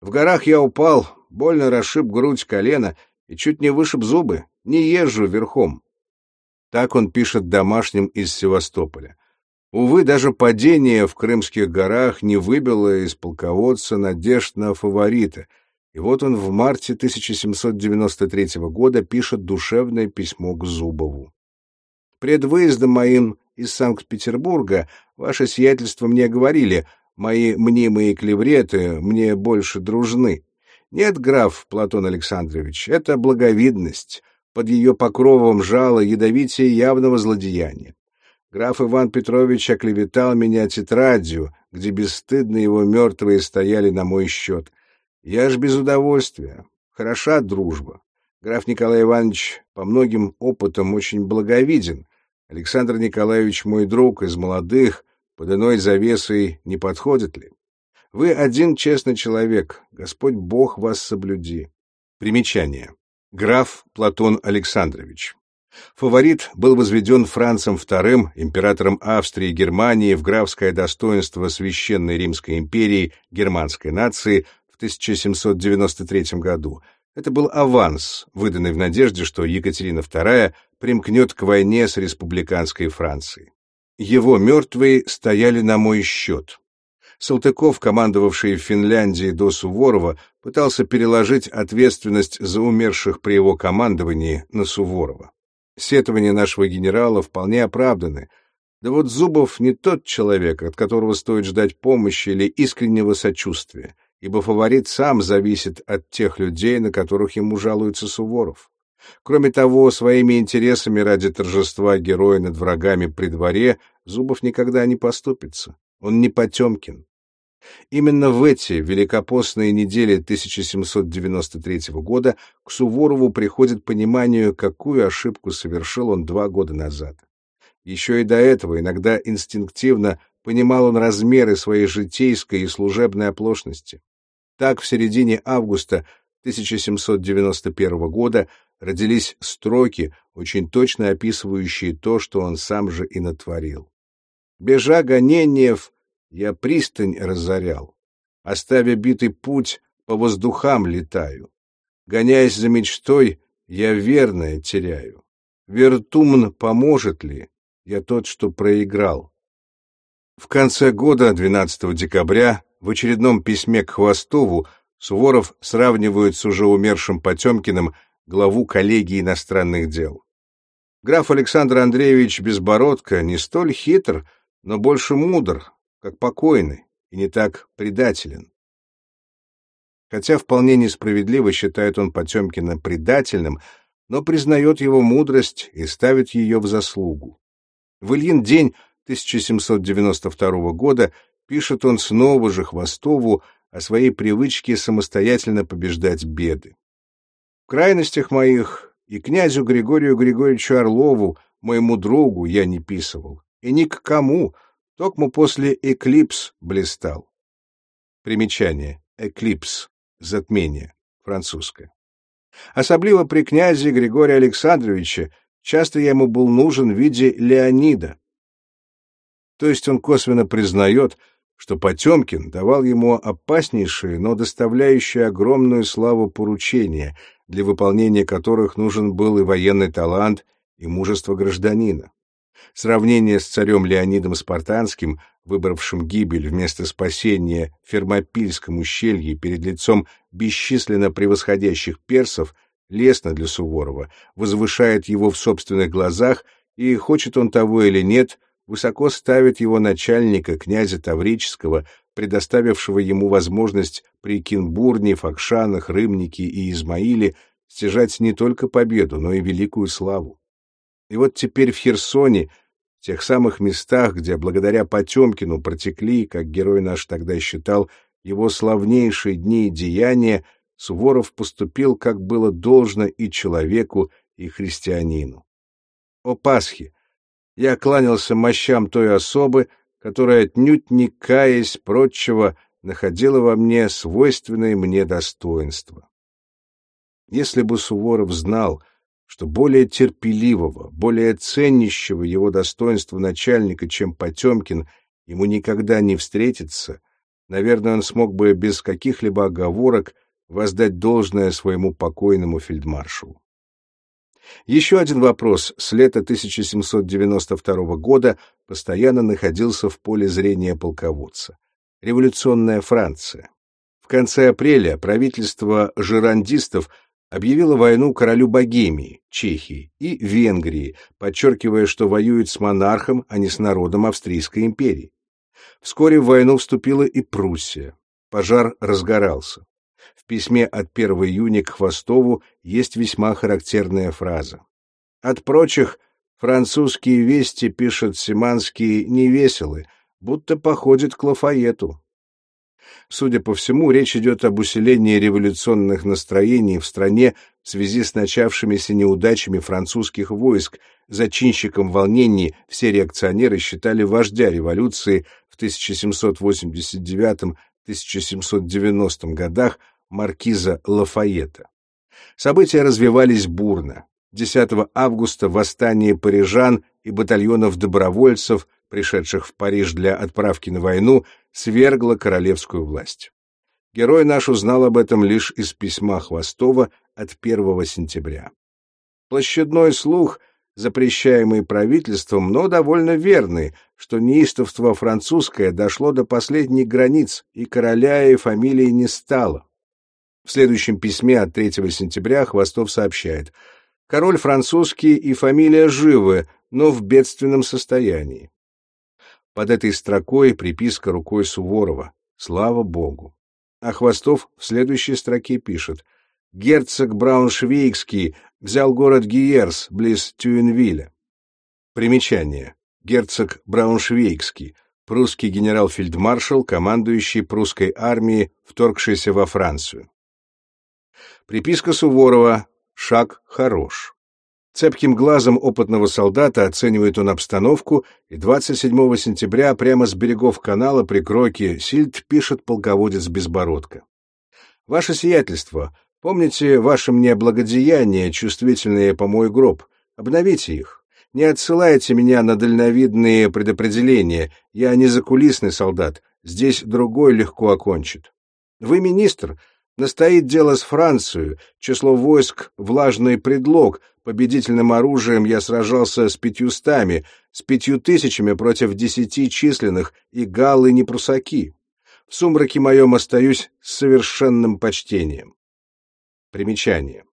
В горах я упал, больно расшиб грудь, колено и чуть не вышиб зубы, не езжу верхом. Так он пишет домашним из Севастополя. Увы, даже падение в Крымских горах не выбило из полководца надежд на фаворита, и вот он в марте 1793 года пишет душевное письмо к Зубову. «Пред выездом моим из Санкт-Петербурга, ваше сиятельство мне говорили, мои мнимые клевреты мне больше дружны. Нет, граф Платон Александрович, это благовидность, под ее покровом жало ядовитие явного злодеяния. Граф Иван Петрович оклеветал меня тетрадью, где бесстыдно его мертвые стояли на мой счет. Я ж без удовольствия. Хороша дружба. Граф Николай Иванович по многим опытам очень благовиден, Александр Николаевич мой друг из молодых, под иной завесой не подходит ли? Вы один честный человек, Господь Бог вас соблюди. Примечание. Граф Платон Александрович. Фаворит был возведен Францем II, императором Австрии и Германии, в графское достоинство Священной Римской империи германской нации в 1793 году. Это был аванс, выданный в надежде, что Екатерина II примкнет к войне с республиканской Францией. Его мертвые стояли на мой счет. Салтыков, командовавший в Финляндии до Суворова, пытался переложить ответственность за умерших при его командовании на Суворова. Сетования нашего генерала вполне оправданы. Да вот Зубов не тот человек, от которого стоит ждать помощи или искреннего сочувствия, ибо фаворит сам зависит от тех людей, на которых ему жалуется Суворов. Кроме того, своими интересами ради торжества героя над врагами при дворе Зубов никогда не поступится. Он не Потемкин. Именно в эти великопостные недели 1793 года к Суворову приходит понимание, какую ошибку совершил он два года назад. Еще и до этого иногда инстинктивно понимал он размеры своей житейской и служебной оплошности. Так, в середине августа 1791 года родились строки, очень точно описывающие то, что он сам же и натворил. «Бежа гонениев, я пристань разорял, оставя битый путь, по воздухам летаю. Гоняясь за мечтой, я верное теряю. Вертумн поможет ли? Я тот, что проиграл». В конце года, 12 декабря, в очередном письме к Хвостову Суворов сравнивает с уже умершим Потемкиным главу коллегии иностранных дел. Граф Александр Андреевич Безбородко не столь хитр, но больше мудр, как покойный, и не так предателен. Хотя вполне несправедливо считает он Потемкина предательным, но признает его мудрость и ставит ее в заслугу. В Ильин день 1792 года пишет он снова же Хвостову о своей привычке самостоятельно побеждать беды. В крайностях моих и князю Григорию Григорьевичу Орлову, моему другу, я не писывал, и ни к кому, токмо после «Эклипс» блистал. Примечание. «Эклипс» — затмение, французское. Особливо при князе Григория Александровиче часто я ему был нужен в виде Леонида. То есть он косвенно признает, что Потемкин давал ему опаснейшие, но доставляющие огромную славу поручения — для выполнения которых нужен был и военный талант, и мужество гражданина. Сравнение с царем Леонидом Спартанским, выбравшим гибель вместо спасения в Фермопильском ущелье перед лицом бесчисленно превосходящих персов, лестно для Суворова, возвышает его в собственных глазах, и, хочет он того или нет, высоко ставит его начальника, князя Таврического, предоставившего ему возможность при Кинбурне, Факшанах, Рымнике и Измаиле стяжать не только победу, но и великую славу. И вот теперь в Херсоне, в тех самых местах, где благодаря Потемкину протекли, как герой наш тогда считал, его славнейшие дни и деяния, Суворов поступил, как было должно и человеку, и христианину. О Пасхе! Я кланялся мощам той особы, которая, отнюдь не каясь прочего, находила во мне свойственное мне достоинство. Если бы Суворов знал, что более терпеливого, более ценящего его достоинства начальника, чем Потемкин, ему никогда не встретится, наверное, он смог бы без каких-либо оговорок воздать должное своему покойному фельдмаршалу. Еще один вопрос с лета 1792 года постоянно находился в поле зрения полководца. Революционная Франция. В конце апреля правительство жерандистов объявило войну королю Богемии, Чехии и Венгрии, подчеркивая, что воюет с монархом, а не с народом Австрийской империи. Вскоре в войну вступила и Пруссия. Пожар разгорался. В письме от 1 июня к Хвостову есть весьма характерная фраза. От прочих французские вести, пишет Симанский, невеселы, будто походит к Лафаету. Судя по всему, речь идет об усилении революционных настроений в стране в связи с начавшимися неудачами французских войск. Зачинщиком волнений все реакционеры считали вождя революции в 1789-1790 годах маркиза Лафайета. События развивались бурно. 10 августа восстание парижан и батальонов добровольцев, пришедших в Париж для отправки на войну, свергло королевскую власть. Герой наш узнал об этом лишь из письма Хвостова от 1 сентября. Площадной слух, запрещаемый правительством, но довольно верный, что неистовство французское дошло до последних границ, и короля и фамилии не стало. В следующем письме от 3 сентября Хвостов сообщает «Король французский и фамилия живы, но в бедственном состоянии». Под этой строкой приписка рукой Суворова «Слава Богу». А Хвостов в следующей строке пишет «Герцог Брауншвейгский взял город Гиерс, близ Тюенвиля». Примечание. Герцог Брауншвейгский, прусский генерал-фельдмаршал, командующий прусской армией, вторгшийся во Францию. Приписка Суворова «Шаг хорош». Цепким глазом опытного солдата оценивает он обстановку, и 27 сентября прямо с берегов канала при Кроке Сильд пишет полководец Безбородко. «Ваше сиятельство, помните ваше мне благодеяние, чувствительные по мой гроб, обновите их. Не отсылайте меня на дальновидные предопределения, я не закулисный солдат, здесь другой легко окончит. Вы министр, Настоит дело с Францией, число войск — влажный предлог, победительным оружием я сражался с пятьюстами, с пятью тысячами против десяти численных, и галлы не прусаки. В сумраке моем остаюсь с совершенным почтением. Примечание.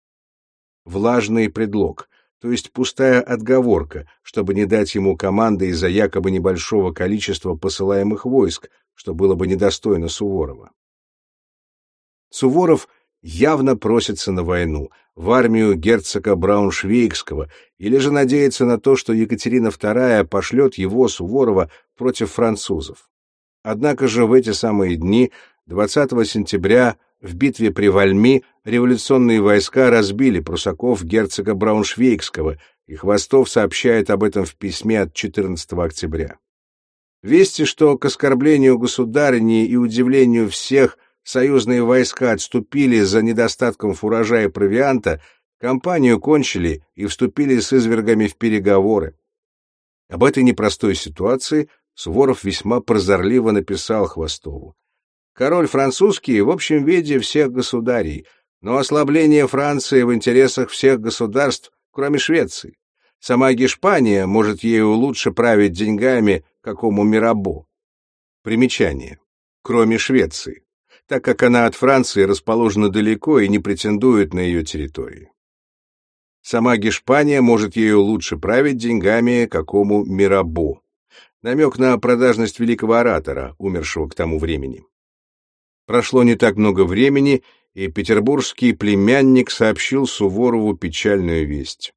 Влажный предлог, то есть пустая отговорка, чтобы не дать ему команды из-за якобы небольшого количества посылаемых войск, что было бы недостойно Суворова. Суворов явно просится на войну, в армию герцога Брауншвейгского, или же надеется на то, что Екатерина II пошлет его, Суворова, против французов. Однако же в эти самые дни, 20 сентября, в битве при Вальми революционные войска разбили прусаков герцога Брауншвейгского, и Хвостов сообщает об этом в письме от 14 октября. Вести, что к оскорблению государыни и удивлению всех союзные войска отступили за недостатком фуража и провианта, кампанию кончили и вступили с извергами в переговоры. Об этой непростой ситуации Суворов весьма прозорливо написал Хвостову. Король французский в общем виде всех государей, но ослабление Франции в интересах всех государств, кроме Швеции. Сама Гешпания может ею лучше править деньгами, какому Мирабо. Примечание. Кроме Швеции так как она от Франции расположена далеко и не претендует на ее территории. Сама Гешпания может ею лучше править деньгами какому Мирабо. Намек на продажность великого оратора, умершего к тому времени. Прошло не так много времени, и петербургский племянник сообщил Суворову печальную весть.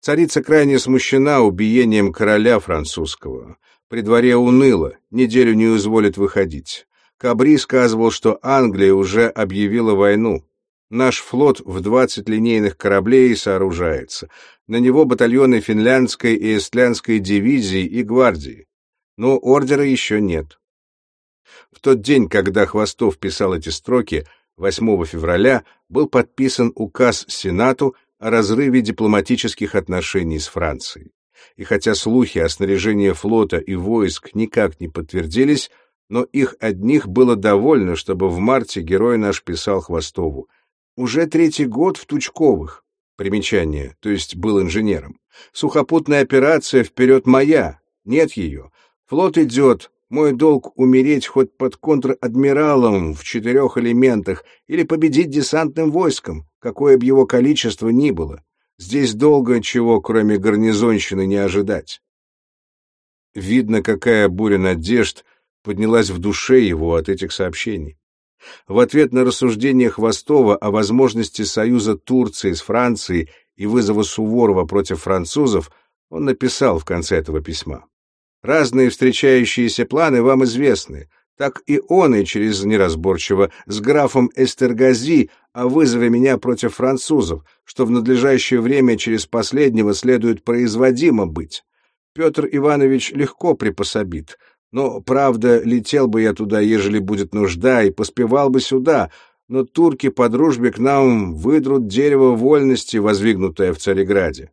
Царица крайне смущена убиением короля французского. При дворе уныло, неделю не изволит выходить. Кабри сказывал, что Англия уже объявила войну. Наш флот в 20 линейных кораблей сооружается. На него батальоны финляндской и эстлянской дивизии и гвардии. Но ордера еще нет. В тот день, когда Хвостов писал эти строки, 8 февраля, был подписан указ Сенату о разрыве дипломатических отношений с Францией. И хотя слухи о снаряжении флота и войск никак не подтвердились, но их одних было довольно, чтобы в марте герой наш писал Хвостову. Уже третий год в Тучковых. Примечание, то есть был инженером. Сухопутная операция вперед моя. Нет ее. Флот идет. Мой долг умереть хоть под контр-адмиралом в четырех элементах или победить десантным войском, какое бы его количество ни было. Здесь долго чего, кроме гарнизонщины, не ожидать. Видно, какая буря надежд — поднялась в душе его от этих сообщений. В ответ на рассуждение Хвостова о возможности союза Турции с Францией и вызова Суворова против французов он написал в конце этого письма. «Разные встречающиеся планы вам известны, так и он и через неразборчиво с графом Эстергази о вызове меня против французов, что в надлежащее время через последнего следует производимо быть. Петр Иванович легко припособит, но, правда, летел бы я туда, ежели будет нужда, и поспевал бы сюда, но турки по дружбе к нам выдрут дерево вольности, воздвигнутое в Цареграде.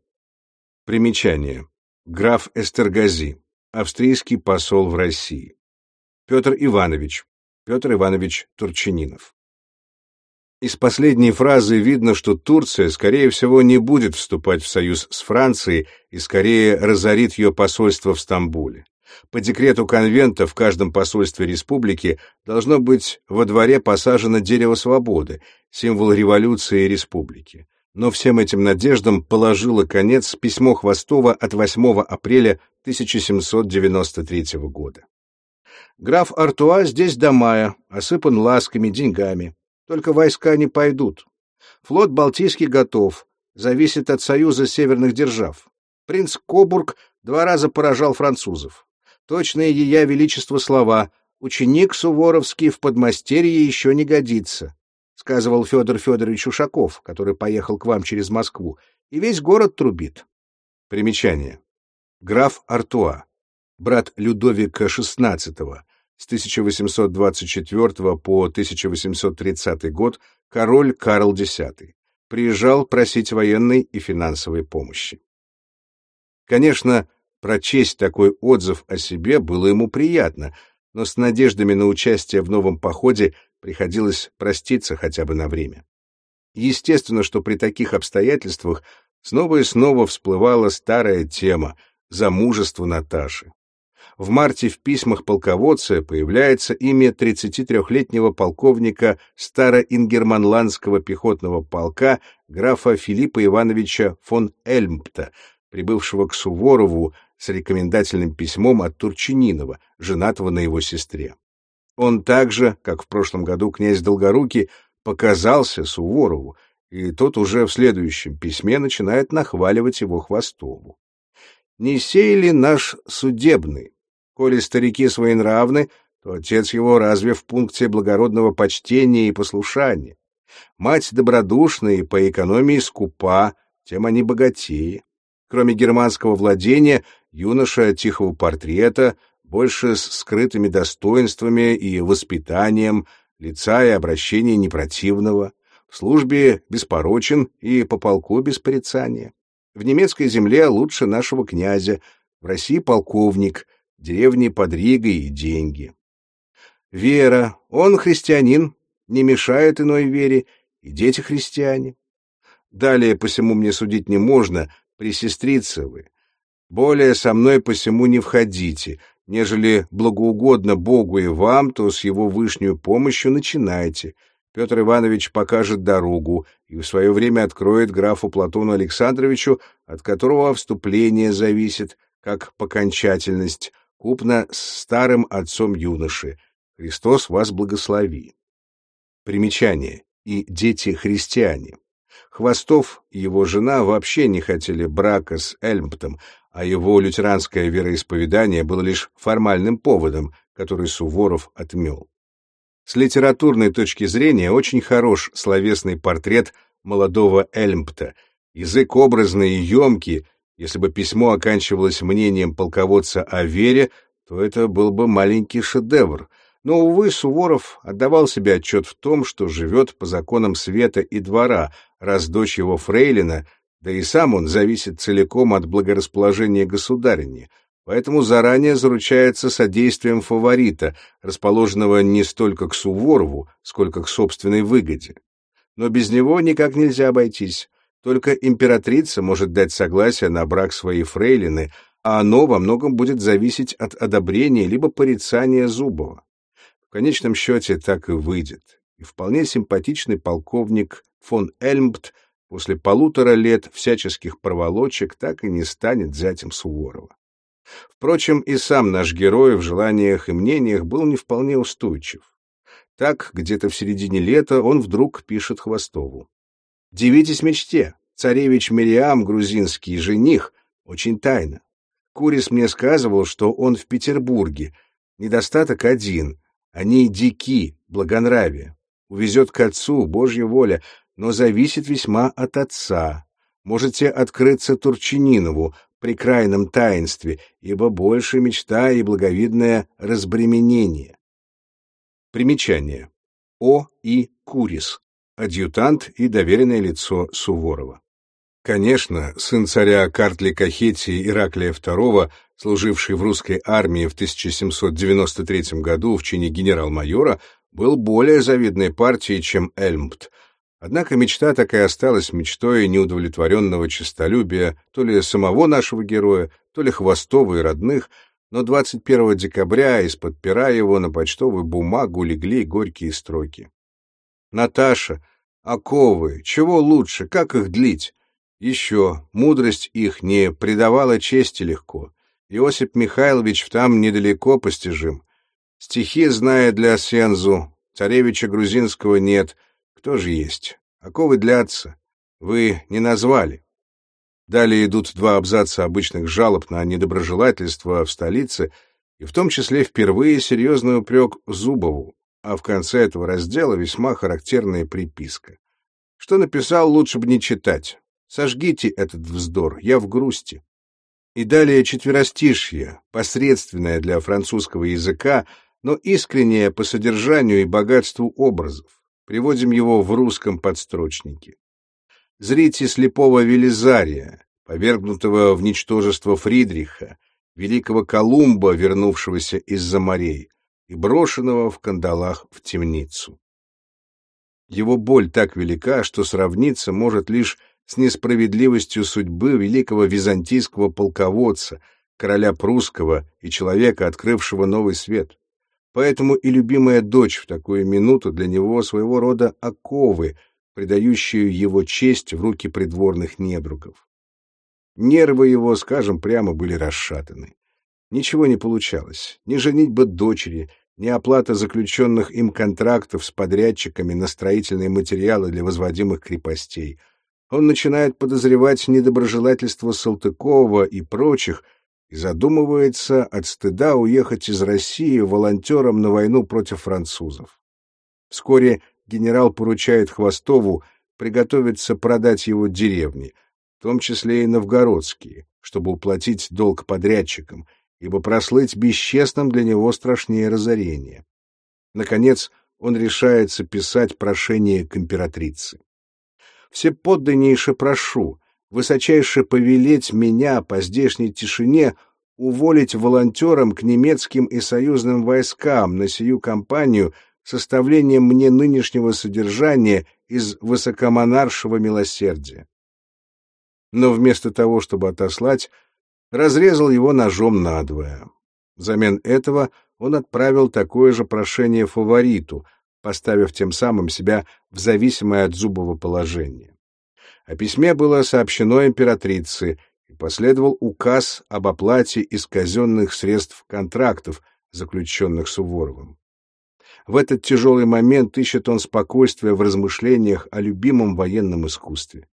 Примечание. Граф Эстергази, австрийский посол в России. Петр Иванович, Петр Иванович Турчининов. Из последней фразы видно, что Турция, скорее всего, не будет вступать в союз с Францией и скорее разорит ее посольство в Стамбуле. По декрету конвента в каждом посольстве республики должно быть во дворе посажено дерево свободы, символ революции и республики. Но всем этим надеждам положило конец письмо Хвостова от 8 апреля 1793 года. Граф Артуа здесь до мая, осыпан ласками, деньгами. Только войска не пойдут. Флот Балтийский готов, зависит от союза северных держав. Принц Кобург два раза поражал французов. Точные ея величество слова «Ученик Суворовский в подмастерье еще не годится», сказывал Федор Федорович Ушаков, который поехал к вам через Москву, и весь город трубит. Примечание. Граф Артуа, брат Людовика XVI, с 1824 по 1830 год король Карл X. Приезжал просить военной и финансовой помощи. Конечно, прочесть такой отзыв о себе было ему приятно, но с надеждами на участие в новом походе приходилось проститься хотя бы на время. Естественно, что при таких обстоятельствах снова и снова всплывала старая тема — замужество Наташи в марте в письмах полководца появляется имя 33-летнего полковника Староингерманландского пехотного полка графа Филиппа Ивановича фон Эльмпта, прибывшего к Суворову с рекомендательным письмом от Турчининова, женатого на его сестре. Он также, как в прошлом году князь Долгорукий, показался Суворову, и тот уже в следующем письме начинает нахваливать его Хвостову. «Не сей ли наш судебный, Коли старики своенравны, то отец его разве в пункте благородного почтения и послушания. Мать добродушная и по экономии скупа, тем они богатее. Кроме германского владения, юноша тихого портрета, больше с скрытыми достоинствами и воспитанием, лица и обращения непротивного, в службе беспорочен и по полку без порицания. В немецкой земле лучше нашего князя, в России полковник, деревни под Ригой и деньги. Вера, он христианин, не мешает иной вере, и дети христиане. Далее посему мне судить не можно, присестриться вы. Более со мной посему не входите, нежели благоугодно Богу и вам, то с его вышнюю помощью начинайте. Петр Иванович покажет дорогу и в свое время откроет графу Платону Александровичу, от которого вступление зависит, как покончательность, купно с старым отцом юноши. Христос вас благослови. Примечание. И дети-христиане. Хвостов и его жена вообще не хотели брака с Эльмптом, а его лютеранское вероисповедание было лишь формальным поводом, который Суворов отмел. С литературной точки зрения очень хорош словесный портрет молодого Эльмпта, язык образный и емкий, если бы письмо оканчивалось мнением полководца о вере, то это был бы маленький шедевр. Но, увы, Суворов отдавал себе отчет в том, что живет по законам света и двора, раз дочь его фрейлина, да и сам он зависит целиком от благорасположения государыни, поэтому заранее заручается содействием фаворита, расположенного не столько к Суворову, сколько к собственной выгоде. Но без него никак нельзя обойтись. Только императрица может дать согласие на брак своей фрейлины, а оно во многом будет зависеть от одобрения либо порицания Зубова. В конечном счете так и выйдет. И вполне симпатичный полковник фон Эльмбт после полутора лет всяческих проволочек так и не станет зятем Суворова. Впрочем, и сам наш герой в желаниях и мнениях был не вполне устойчив. Так, где-то в середине лета он вдруг пишет Хвостову. Дивитесь мечте. Царевич Мириам, грузинский жених, очень тайно. Курис мне сказывал, что он в Петербурге. Недостаток один. Они дики, благонравие. Увезет к отцу, Божья воля, но зависит весьма от отца. Можете открыться Турчининову при крайном таинстве, ибо больше мечта и благовидное разбременение. Примечание. О. И. Курис адъютант и доверенное лицо Суворова. Конечно, сын царя Картли Кахетии Ираклия II, служивший в русской армии в 1793 году в чине генерал-майора, был более завидной партией, чем Эльмпт, Однако мечта так и осталась мечтой неудовлетворенного честолюбия то ли самого нашего героя, то ли Хвостова и родных, но 21 декабря из-под пера его на почтовую бумагу легли горькие строки. «Наташа, оковы, чего лучше, как их длить? Еще, мудрость их не предавала чести легко. Иосип Михайлович там недалеко постижим. Стихи, зная для Сензу, царевича грузинского нет — кто же есть? Оковы длятся. Вы не назвали. Далее идут два абзаца обычных жалоб на недоброжелательство в столице, и в том числе впервые серьезный упрек Зубову, а в конце этого раздела весьма характерная приписка. Что написал, лучше бы не читать. Сожгите этот вздор, я в грусти. И далее четверостишье, посредственное для французского языка, но искреннее по содержанию и богатству образов. Приводим его в русском подстрочнике. Зрите слепого Велизария, повергнутого в ничтожество Фридриха, великого Колумба, вернувшегося из-за морей, и брошенного в кандалах в темницу. Его боль так велика, что сравниться может лишь с несправедливостью судьбы великого византийского полководца, короля прусского и человека, открывшего новый свет. Поэтому и любимая дочь в такую минуту для него своего рода оковы, придающие его честь в руки придворных недругов. Нервы его, скажем прямо, были расшатаны. Ничего не получалось. Ни женитьба дочери, ни оплата заключенных им контрактов с подрядчиками на строительные материалы для возводимых крепостей. Он начинает подозревать недоброжелательство Салтыкова и прочих, задумывается от стыда уехать из России волонтером на войну против французов. Вскоре генерал поручает Хвостову приготовиться продать его деревни, в том числе и новгородские, чтобы уплатить долг подрядчикам, ибо прослыть бесчестным для него страшнее разорения. Наконец, он решается писать прошение к императрице. «Все подданнейше прошу, высочайше повелеть меня по здешней тишине уволить волонтерам к немецким и союзным войскам на сию кампанию составлением мне нынешнего содержания из высокомонаршего милосердия. Но вместо того, чтобы отослать, разрезал его ножом надвое. Взамен этого он отправил такое же прошение фавориту, поставив тем самым себя в зависимое от Зубова положение. О письме было сообщено императрице, и последовал указ об оплате из казенных средств контрактов, заключенных Суворовым. В этот тяжелый момент ищет он спокойствия в размышлениях о любимом военном искусстве.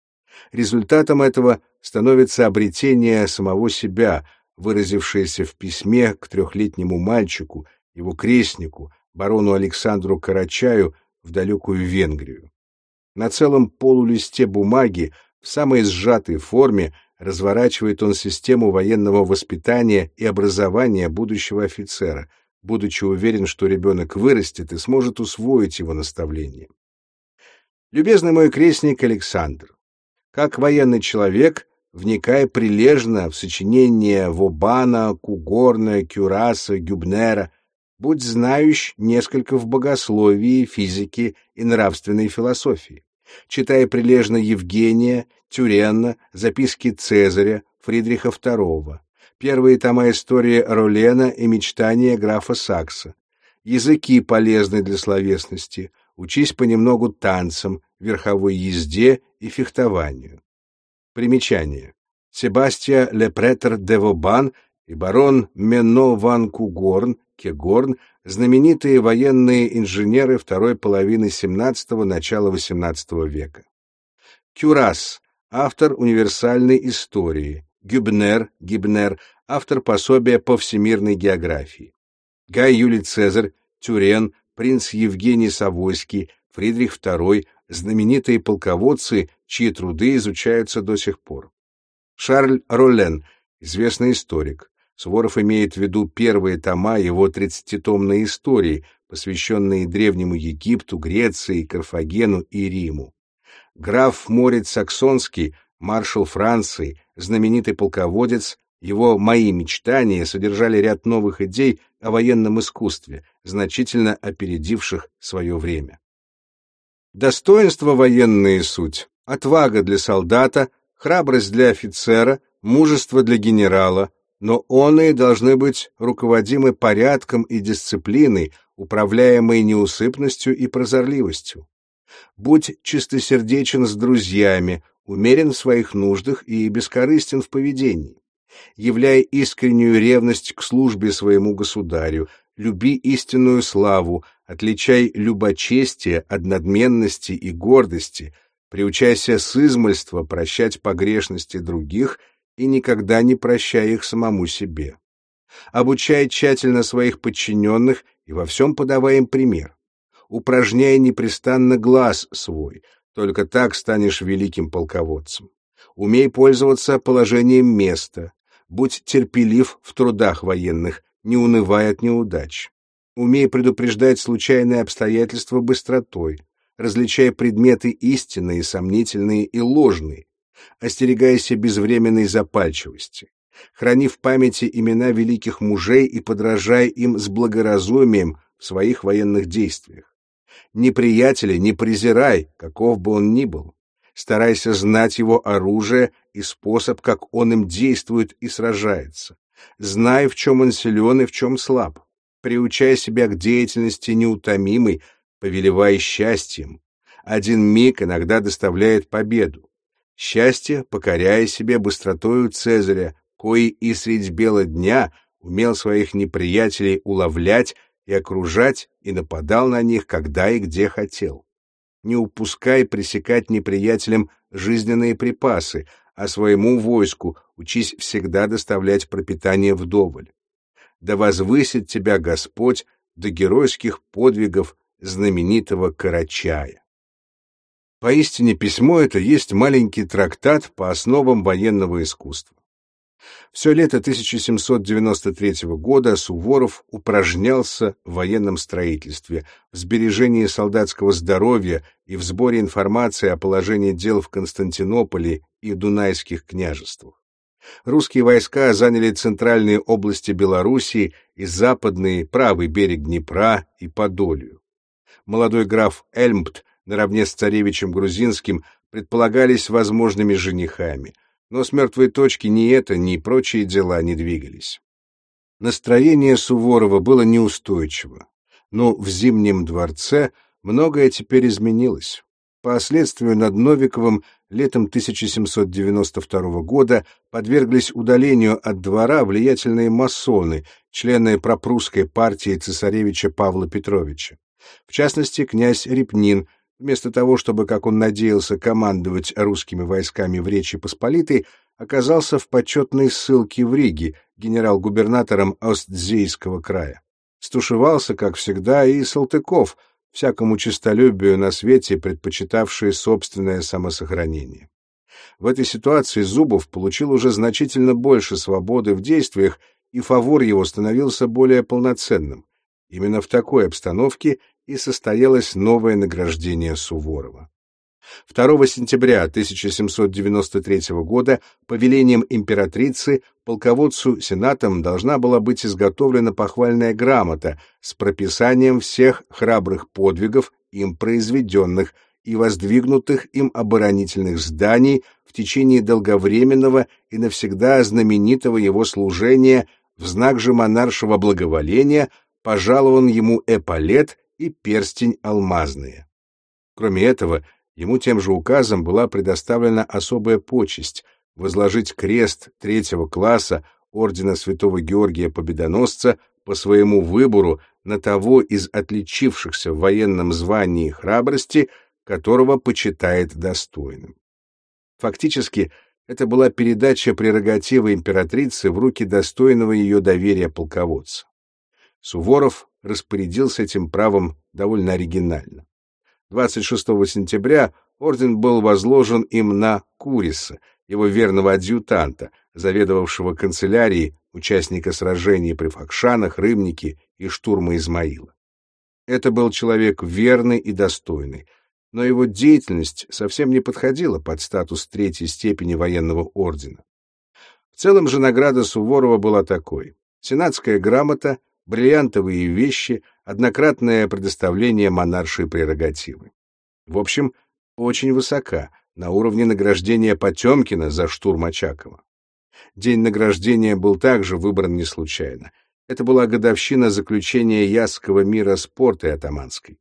Результатом этого становится обретение самого себя, выразившееся в письме к трехлетнему мальчику, его крестнику, барону Александру Карачаю в далекую Венгрию. На целом полулисте бумаги в самой сжатой форме разворачивает он систему военного воспитания и образования будущего офицера, будучи уверен, что ребенок вырастет и сможет усвоить его наставления. Любезный мой крестник Александр, как военный человек, вникая прилежно в сочинения Вобана, Кугорна, Кюраса, Гюбнера, будь знающ несколько в богословии, физике и нравственной философии. Читая прилежно Евгения, Тюренна, записки Цезаря, Фридриха II, первые тома истории Ролена и мечтания графа Сакса. Языки полезны для словесности, учись понемногу танцам, верховой езде и фехтованию. Примечание. Себастья Лепретер де Вобан и барон Менно ван Кугорн, Кегорн, знаменитые военные инженеры второй половины XVII – начала XVIII века. Кюрас, автор универсальной истории, Гюбнер, Гибнер, автор пособия по всемирной географии. Гай Юлий Цезарь, Тюрен, принц Евгений Савойский, Фридрих II – знаменитые полководцы, чьи труды изучаются до сих пор. Шарль Роллен, известный историк. Суворов имеет в виду первые тома его тридцатитомной истории, посвященные Древнему Египту, Греции, Карфагену и Риму. Граф Морец Саксонский, маршал Франции, знаменитый полководец, его «Мои мечтания» содержали ряд новых идей о военном искусстве, значительно опередивших свое время. Достоинство военные суть, отвага для солдата, храбрость для офицера, мужество для генерала, но оные должны быть руководимы порядком и дисциплиной, управляемой неусыпностью и прозорливостью. Будь чистосердечен с друзьями, умерен в своих нуждах и бескорыстен в поведении. Являй искреннюю ревность к службе своему государю, люби истинную славу, отличай любочестие от надменности и гордости, приучайся с измольства прощать погрешности других и никогда не прощай их самому себе. Обучай тщательно своих подчиненных и во всем подавай им пример. Упражняй непрестанно глаз свой, только так станешь великим полководцем. Умей пользоваться положением места, будь терпелив в трудах военных, не унывай от неудач. Умей предупреждать случайные обстоятельства быстротой, различай предметы истинные, сомнительные и ложные, остерегайся безвременной запальчивости. Храни в памяти имена великих мужей и подражай им с благоразумием в своих военных действиях. Неприятеля не презирай, каков бы он ни был. Старайся знать его оружие и способ, как он им действует и сражается. Знай, в чем он силен и в чем слаб. Приучай себя к деятельности неутомимой, повелевая счастьем. Один миг иногда доставляет победу. Счастье, покоряя себе быстротою Цезаря, кои и средь бела дня умел своих неприятелей уловлять и окружать, и нападал на них, когда и где хотел. Не упускай пресекать неприятелям жизненные припасы, а своему войску учись всегда доставлять пропитание вдоволь. Да возвысит тебя Господь до геройских подвигов знаменитого Карачая. Поистине письмо это есть маленький трактат по основам военного искусства. Все лето 1793 года Суворов упражнялся в военном строительстве, в сбережении солдатского здоровья и в сборе информации о положении дел в Константинополе и Дунайских княжествах. Русские войска заняли центральные области Белоруссии и западный правый берег Днепра и Подолью. Молодой граф Эльмпт наравне с царевичем грузинским предполагались возможными женихами — но с мертвой точки ни это, ни прочие дела не двигались. Настроение Суворова было неустойчиво, но в Зимнем дворце многое теперь изменилось. По следствию над Новиковым летом 1792 года подверглись удалению от двора влиятельные масоны, члены пропрусской партии цесаревича Павла Петровича. В частности, князь Репнин, Вместо того, чтобы, как он надеялся, командовать русскими войсками в Речи Посполитой, оказался в почетной ссылке в Риге генерал-губернатором Остзейского края. Стушевался, как всегда, и Салтыков, всякому честолюбию на свете предпочитавший собственное самосохранение. В этой ситуации Зубов получил уже значительно больше свободы в действиях, и фавор его становился более полноценным. Именно в такой обстановке и состоялось новое награждение Суворова. 2 сентября 1793 года по велениям императрицы полководцу сенатом должна была быть изготовлена похвальная грамота с прописанием всех храбрых подвигов, им произведенных, и воздвигнутых им оборонительных зданий в течение долговременного и навсегда знаменитого его служения в знак же монаршего благоволения пожалован ему эполет и перстень алмазные. Кроме этого, ему тем же указом была предоставлена особая почесть — возложить крест третьего класса ордена святого Георгия Победоносца по своему выбору на того из отличившихся в военном звании храбрости, которого почитает достойным. Фактически, это была передача прерогативы императрицы в руки достойного ее доверия полководца. Суворов распорядился этим правом довольно оригинально. 26 сентября орден был возложен им на Куриса, его верного адъютанта, заведовавшего канцелярией, участника сражений при Факшанах, Рыбнике и штурма Измаила. Это был человек верный и достойный, но его деятельность совсем не подходила под статус третьей степени военного ордена. В целом же награда Суворова была такой. Сенатская грамота — бриллиантовые вещи, однократное предоставление монаршей прерогативы. В общем, очень высока, на уровне награждения Потемкина за штурм Очакова. День награждения был также выбран не случайно. Это была годовщина заключения Ясского мира с портой атаманской.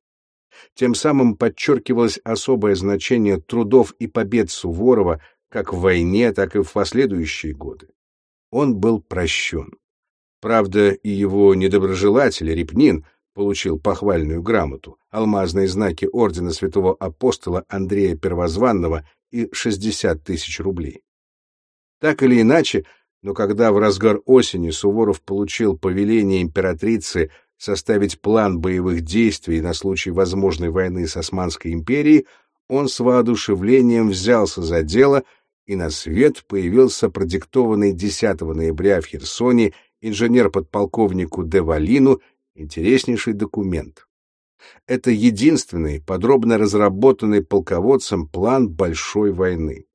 Тем самым подчеркивалось особое значение трудов и побед Суворова как в войне, так и в последующие годы. Он был прощен. Правда, и его недоброжелатель Репнин получил похвальную грамоту, алмазные знаки ордена святого апостола Андрея Первозванного и 60 тысяч рублей. Так или иначе, но когда в разгар осени Суворов получил повеление императрицы составить план боевых действий на случай возможной войны с Османской империей, он с воодушевлением взялся за дело, и на свет появился продиктованный 10 ноября в Херсоне инженер-подполковнику Девалину интереснейший документ. Это единственный, подробно разработанный полководцем план большой войны.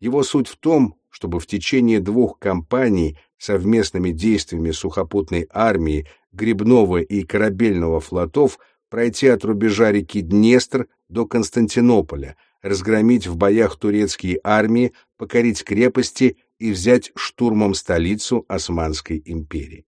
Его суть в том, чтобы в течение двух кампаний совместными действиями сухопутной армии, грибного и корабельного флотов пройти от рубежа реки Днестр до Константинополя, разгромить в боях турецкие армии, покорить крепости и взять штурмом столицу Османской империи.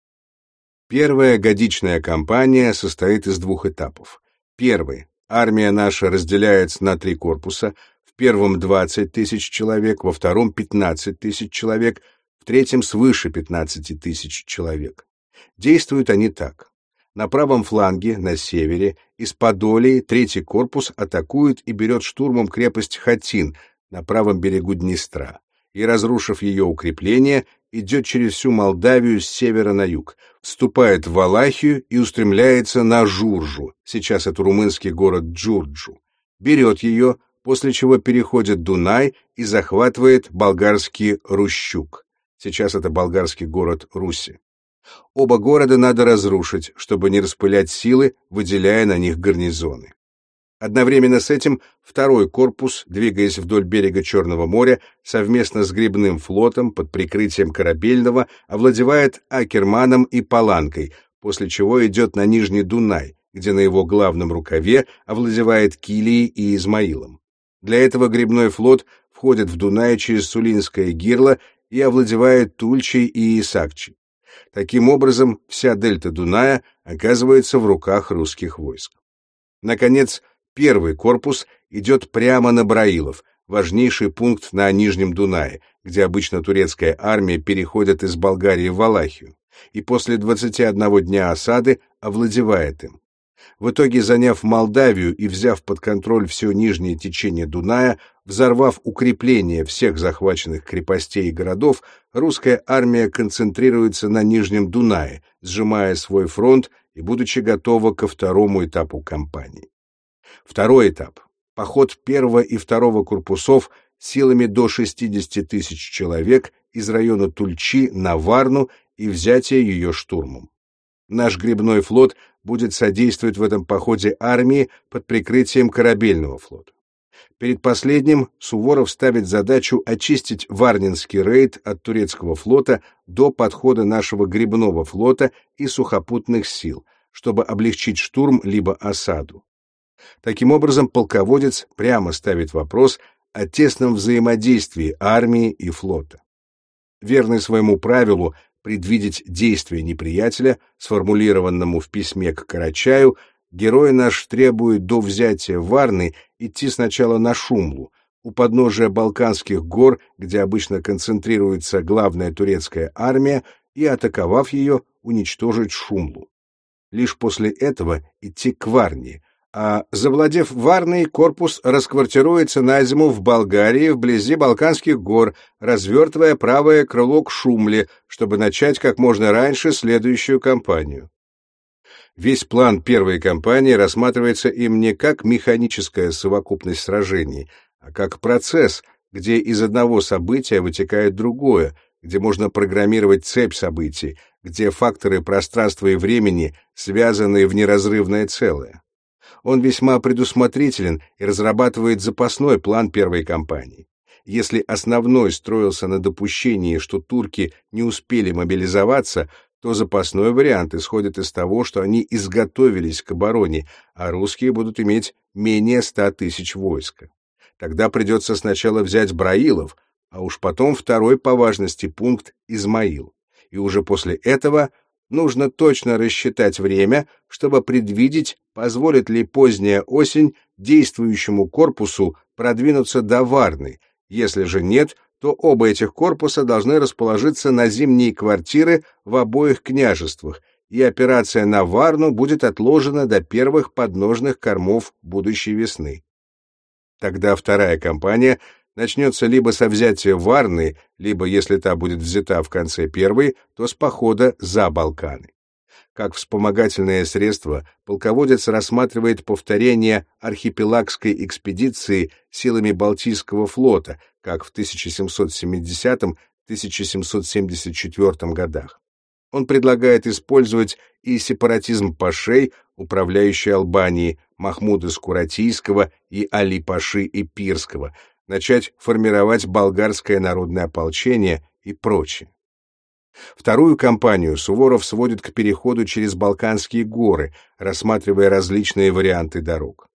Первая годичная кампания состоит из двух этапов. Первый. Армия наша разделяется на три корпуса, в первом 20 тысяч человек, во втором 15 тысяч человек, в третьем свыше 15 тысяч человек. Действуют они так. На правом фланге, на севере, из Подолии третий корпус атакует и берет штурмом крепость Хатин на правом берегу Днестра и, разрушив ее укрепления, идет через всю Молдавию с севера на юг, вступает в Валахию и устремляется на Журжу, сейчас это румынский город Джурджу, берет ее, после чего переходит Дунай и захватывает болгарский Рущук. Сейчас это болгарский город Руси. Оба города надо разрушить, чтобы не распылять силы, выделяя на них гарнизоны. Одновременно с этим второй корпус, двигаясь вдоль берега Черного моря, совместно с грибным флотом под прикрытием корабельного, овладевает Акерманом и Паланкой, после чего идет на Нижний Дунай, где на его главном рукаве овладевает Килией и Измаилом. Для этого грибной флот входит в Дунай через Сулинское гирло и овладевает Тульчей и Исакчей. Таким образом, вся дельта Дуная оказывается в руках русских войск. Наконец, первый корпус идет прямо на Браилов, важнейший пункт на Нижнем Дунае, где обычно турецкая армия переходит из Болгарии в Валахию, и после 21 дня осады овладевает им. В итоге, заняв Молдавию и взяв под контроль все нижнее течение Дуная, взорвав укрепления всех захваченных крепостей и городов, русская армия концентрируется на Нижнем Дунае, сжимая свой фронт и будучи готова ко второму этапу кампании. Второй этап — поход первого и второго корпусов силами до 60 тысяч человек из района Тульчи на Варну и взятие ее штурмом. Наш грибной флот будет содействовать в этом походе армии под прикрытием корабельного флота. Перед последним Суворов ставит задачу очистить Варнинский рейд от турецкого флота до подхода нашего грибного флота и сухопутных сил, чтобы облегчить штурм либо осаду. Таким образом, полководец прямо ставит вопрос о тесном взаимодействии армии и флота. Верный своему правилу предвидеть действия неприятеля, сформулированному в письме к Карачаю, герой наш требует до взятия Варны идти сначала на Шумлу, у подножия Балканских гор, где обычно концентрируется главная турецкая армия, и, атаковав ее, уничтожить Шумлу. Лишь после этого идти к Варне, а, завладев Варной, корпус расквартируется на зиму в Болгарии, вблизи Балканских гор, развертывая правое крыло к Шумле, чтобы начать как можно раньше следующую кампанию. Весь план первой кампании рассматривается им не как механическая совокупность сражений, а как процесс, где из одного события вытекает другое, где можно программировать цепь событий, где факторы пространства и времени связаны в неразрывное целое он весьма предусмотрителен и разрабатывает запасной план первой кампании. Если основной строился на допущении, что турки не успели мобилизоваться, то запасной вариант исходит из того, что они изготовились к обороне, а русские будут иметь менее ста тысяч войска. Тогда придется сначала взять Браилов, а уж потом второй по важности пункт Измаил. И уже после этого нужно точно рассчитать время, чтобы предвидеть, позволит ли поздняя осень действующему корпусу продвинуться до Варны. Если же нет, то оба этих корпуса должны расположиться на зимние квартиры в обоих княжествах, и операция на Варну будет отложена до первых подножных кормов будущей весны. Тогда вторая кампания начнется либо со взятия Варны, либо, если та будет взята в конце первой, то с похода за Балканы. Как вспомогательное средство, полководец рассматривает повторение архипелагской экспедиции силами Балтийского флота, как в 1770-1774 годах. Он предлагает использовать и сепаратизм пашей, управляющий Албанией, Махмуда Скуратийского и Али Паши Эпирского, начать формировать болгарское народное ополчение и прочее. Вторую кампанию Суворов сводит к переходу через Балканские горы, рассматривая различные варианты дорог.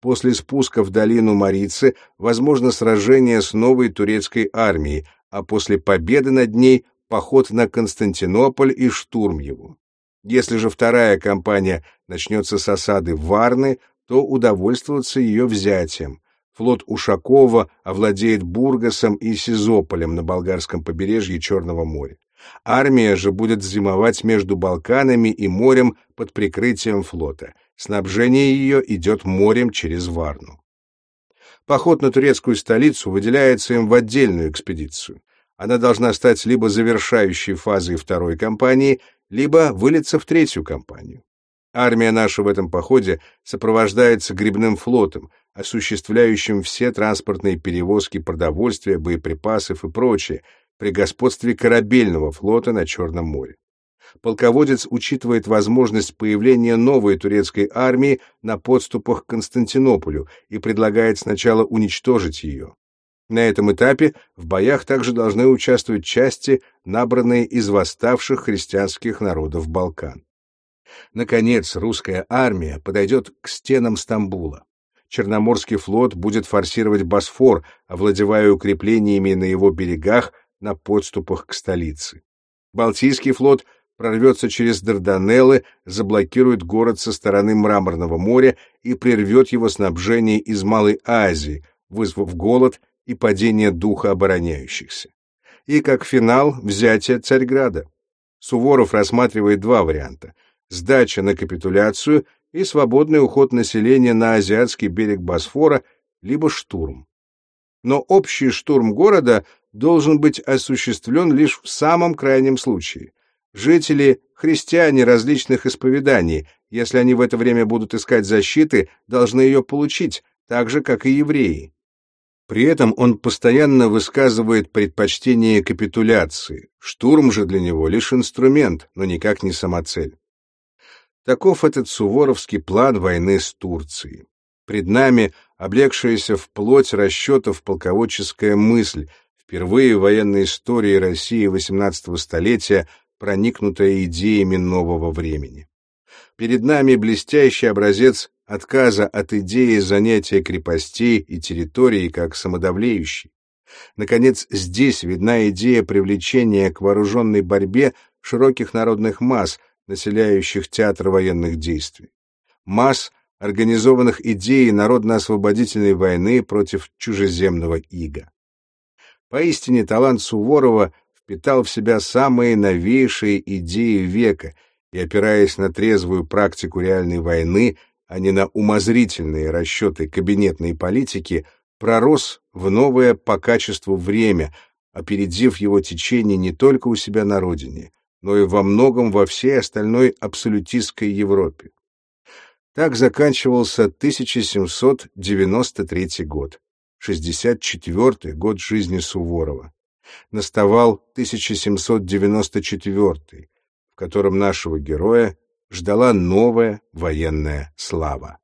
После спуска в долину Марицы возможно сражение с новой турецкой армией, а после победы над ней поход на Константинополь и штурм его. Если же вторая кампания начнется с осады Варны, то удовольствоваться ее взятием. Флот Ушакова овладеет Бургасом и Сизополем на болгарском побережье Черного моря. Армия же будет зимовать между Балканами и морем под прикрытием флота. Снабжение ее идет морем через Варну. Поход на турецкую столицу выделяется им в отдельную экспедицию. Она должна стать либо завершающей фазой второй кампании, либо вылиться в третью кампанию. Армия наша в этом походе сопровождается грибным флотом, осуществляющим все транспортные перевозки продовольствия, боеприпасов и прочее, при господстве корабельного флота на Черном море. Полководец учитывает возможность появления новой турецкой армии на подступах к Константинополю и предлагает сначала уничтожить ее. На этом этапе в боях также должны участвовать части, набранные из восставших христианских народов Балкан. Наконец, русская армия подойдет к стенам Стамбула. Черноморский флот будет форсировать Босфор, овладевая укреплениями на его берегах на подступах к столице. Балтийский флот прорвется через Дарданеллы, заблокирует город со стороны Мраморного моря и прервет его снабжение из Малой Азии, вызвав голод и падение духа обороняющихся. И как финал взятие Царьграда. Суворов рассматривает два варианта – сдача на капитуляцию и свободный уход населения на азиатский берег Босфора, либо штурм. Но общий штурм города должен быть осуществлен лишь в самом крайнем случае. Жители, христиане различных исповеданий, если они в это время будут искать защиты, должны ее получить, так же, как и евреи. При этом он постоянно высказывает предпочтение капитуляции. Штурм же для него лишь инструмент, но никак не самоцель. Таков этот суворовский план войны с Турцией. Пред нами облегшаяся в плоть расчетов полководческая мысль, впервые в военной истории России XVIII столетия, проникнутая идеями нового времени. Перед нами блестящий образец отказа от идеи занятия крепостей и территории как самодавлеющей. Наконец, здесь видна идея привлечения к вооруженной борьбе широких народных масс, населяющих театр военных действий. Масс, организованных идеей народно-освободительной войны против чужеземного ига. Поистине талант Суворова впитал в себя самые новейшие идеи века и, опираясь на трезвую практику реальной войны, а не на умозрительные расчеты кабинетной политики, пророс в новое по качеству время, опередив его течение не только у себя на родине, но и во многом во всей остальной абсолютистской Европе. Так заканчивался 1793 год. 64-й год жизни Суворова. Наставал 1794 в котором нашего героя ждала новая военная слава.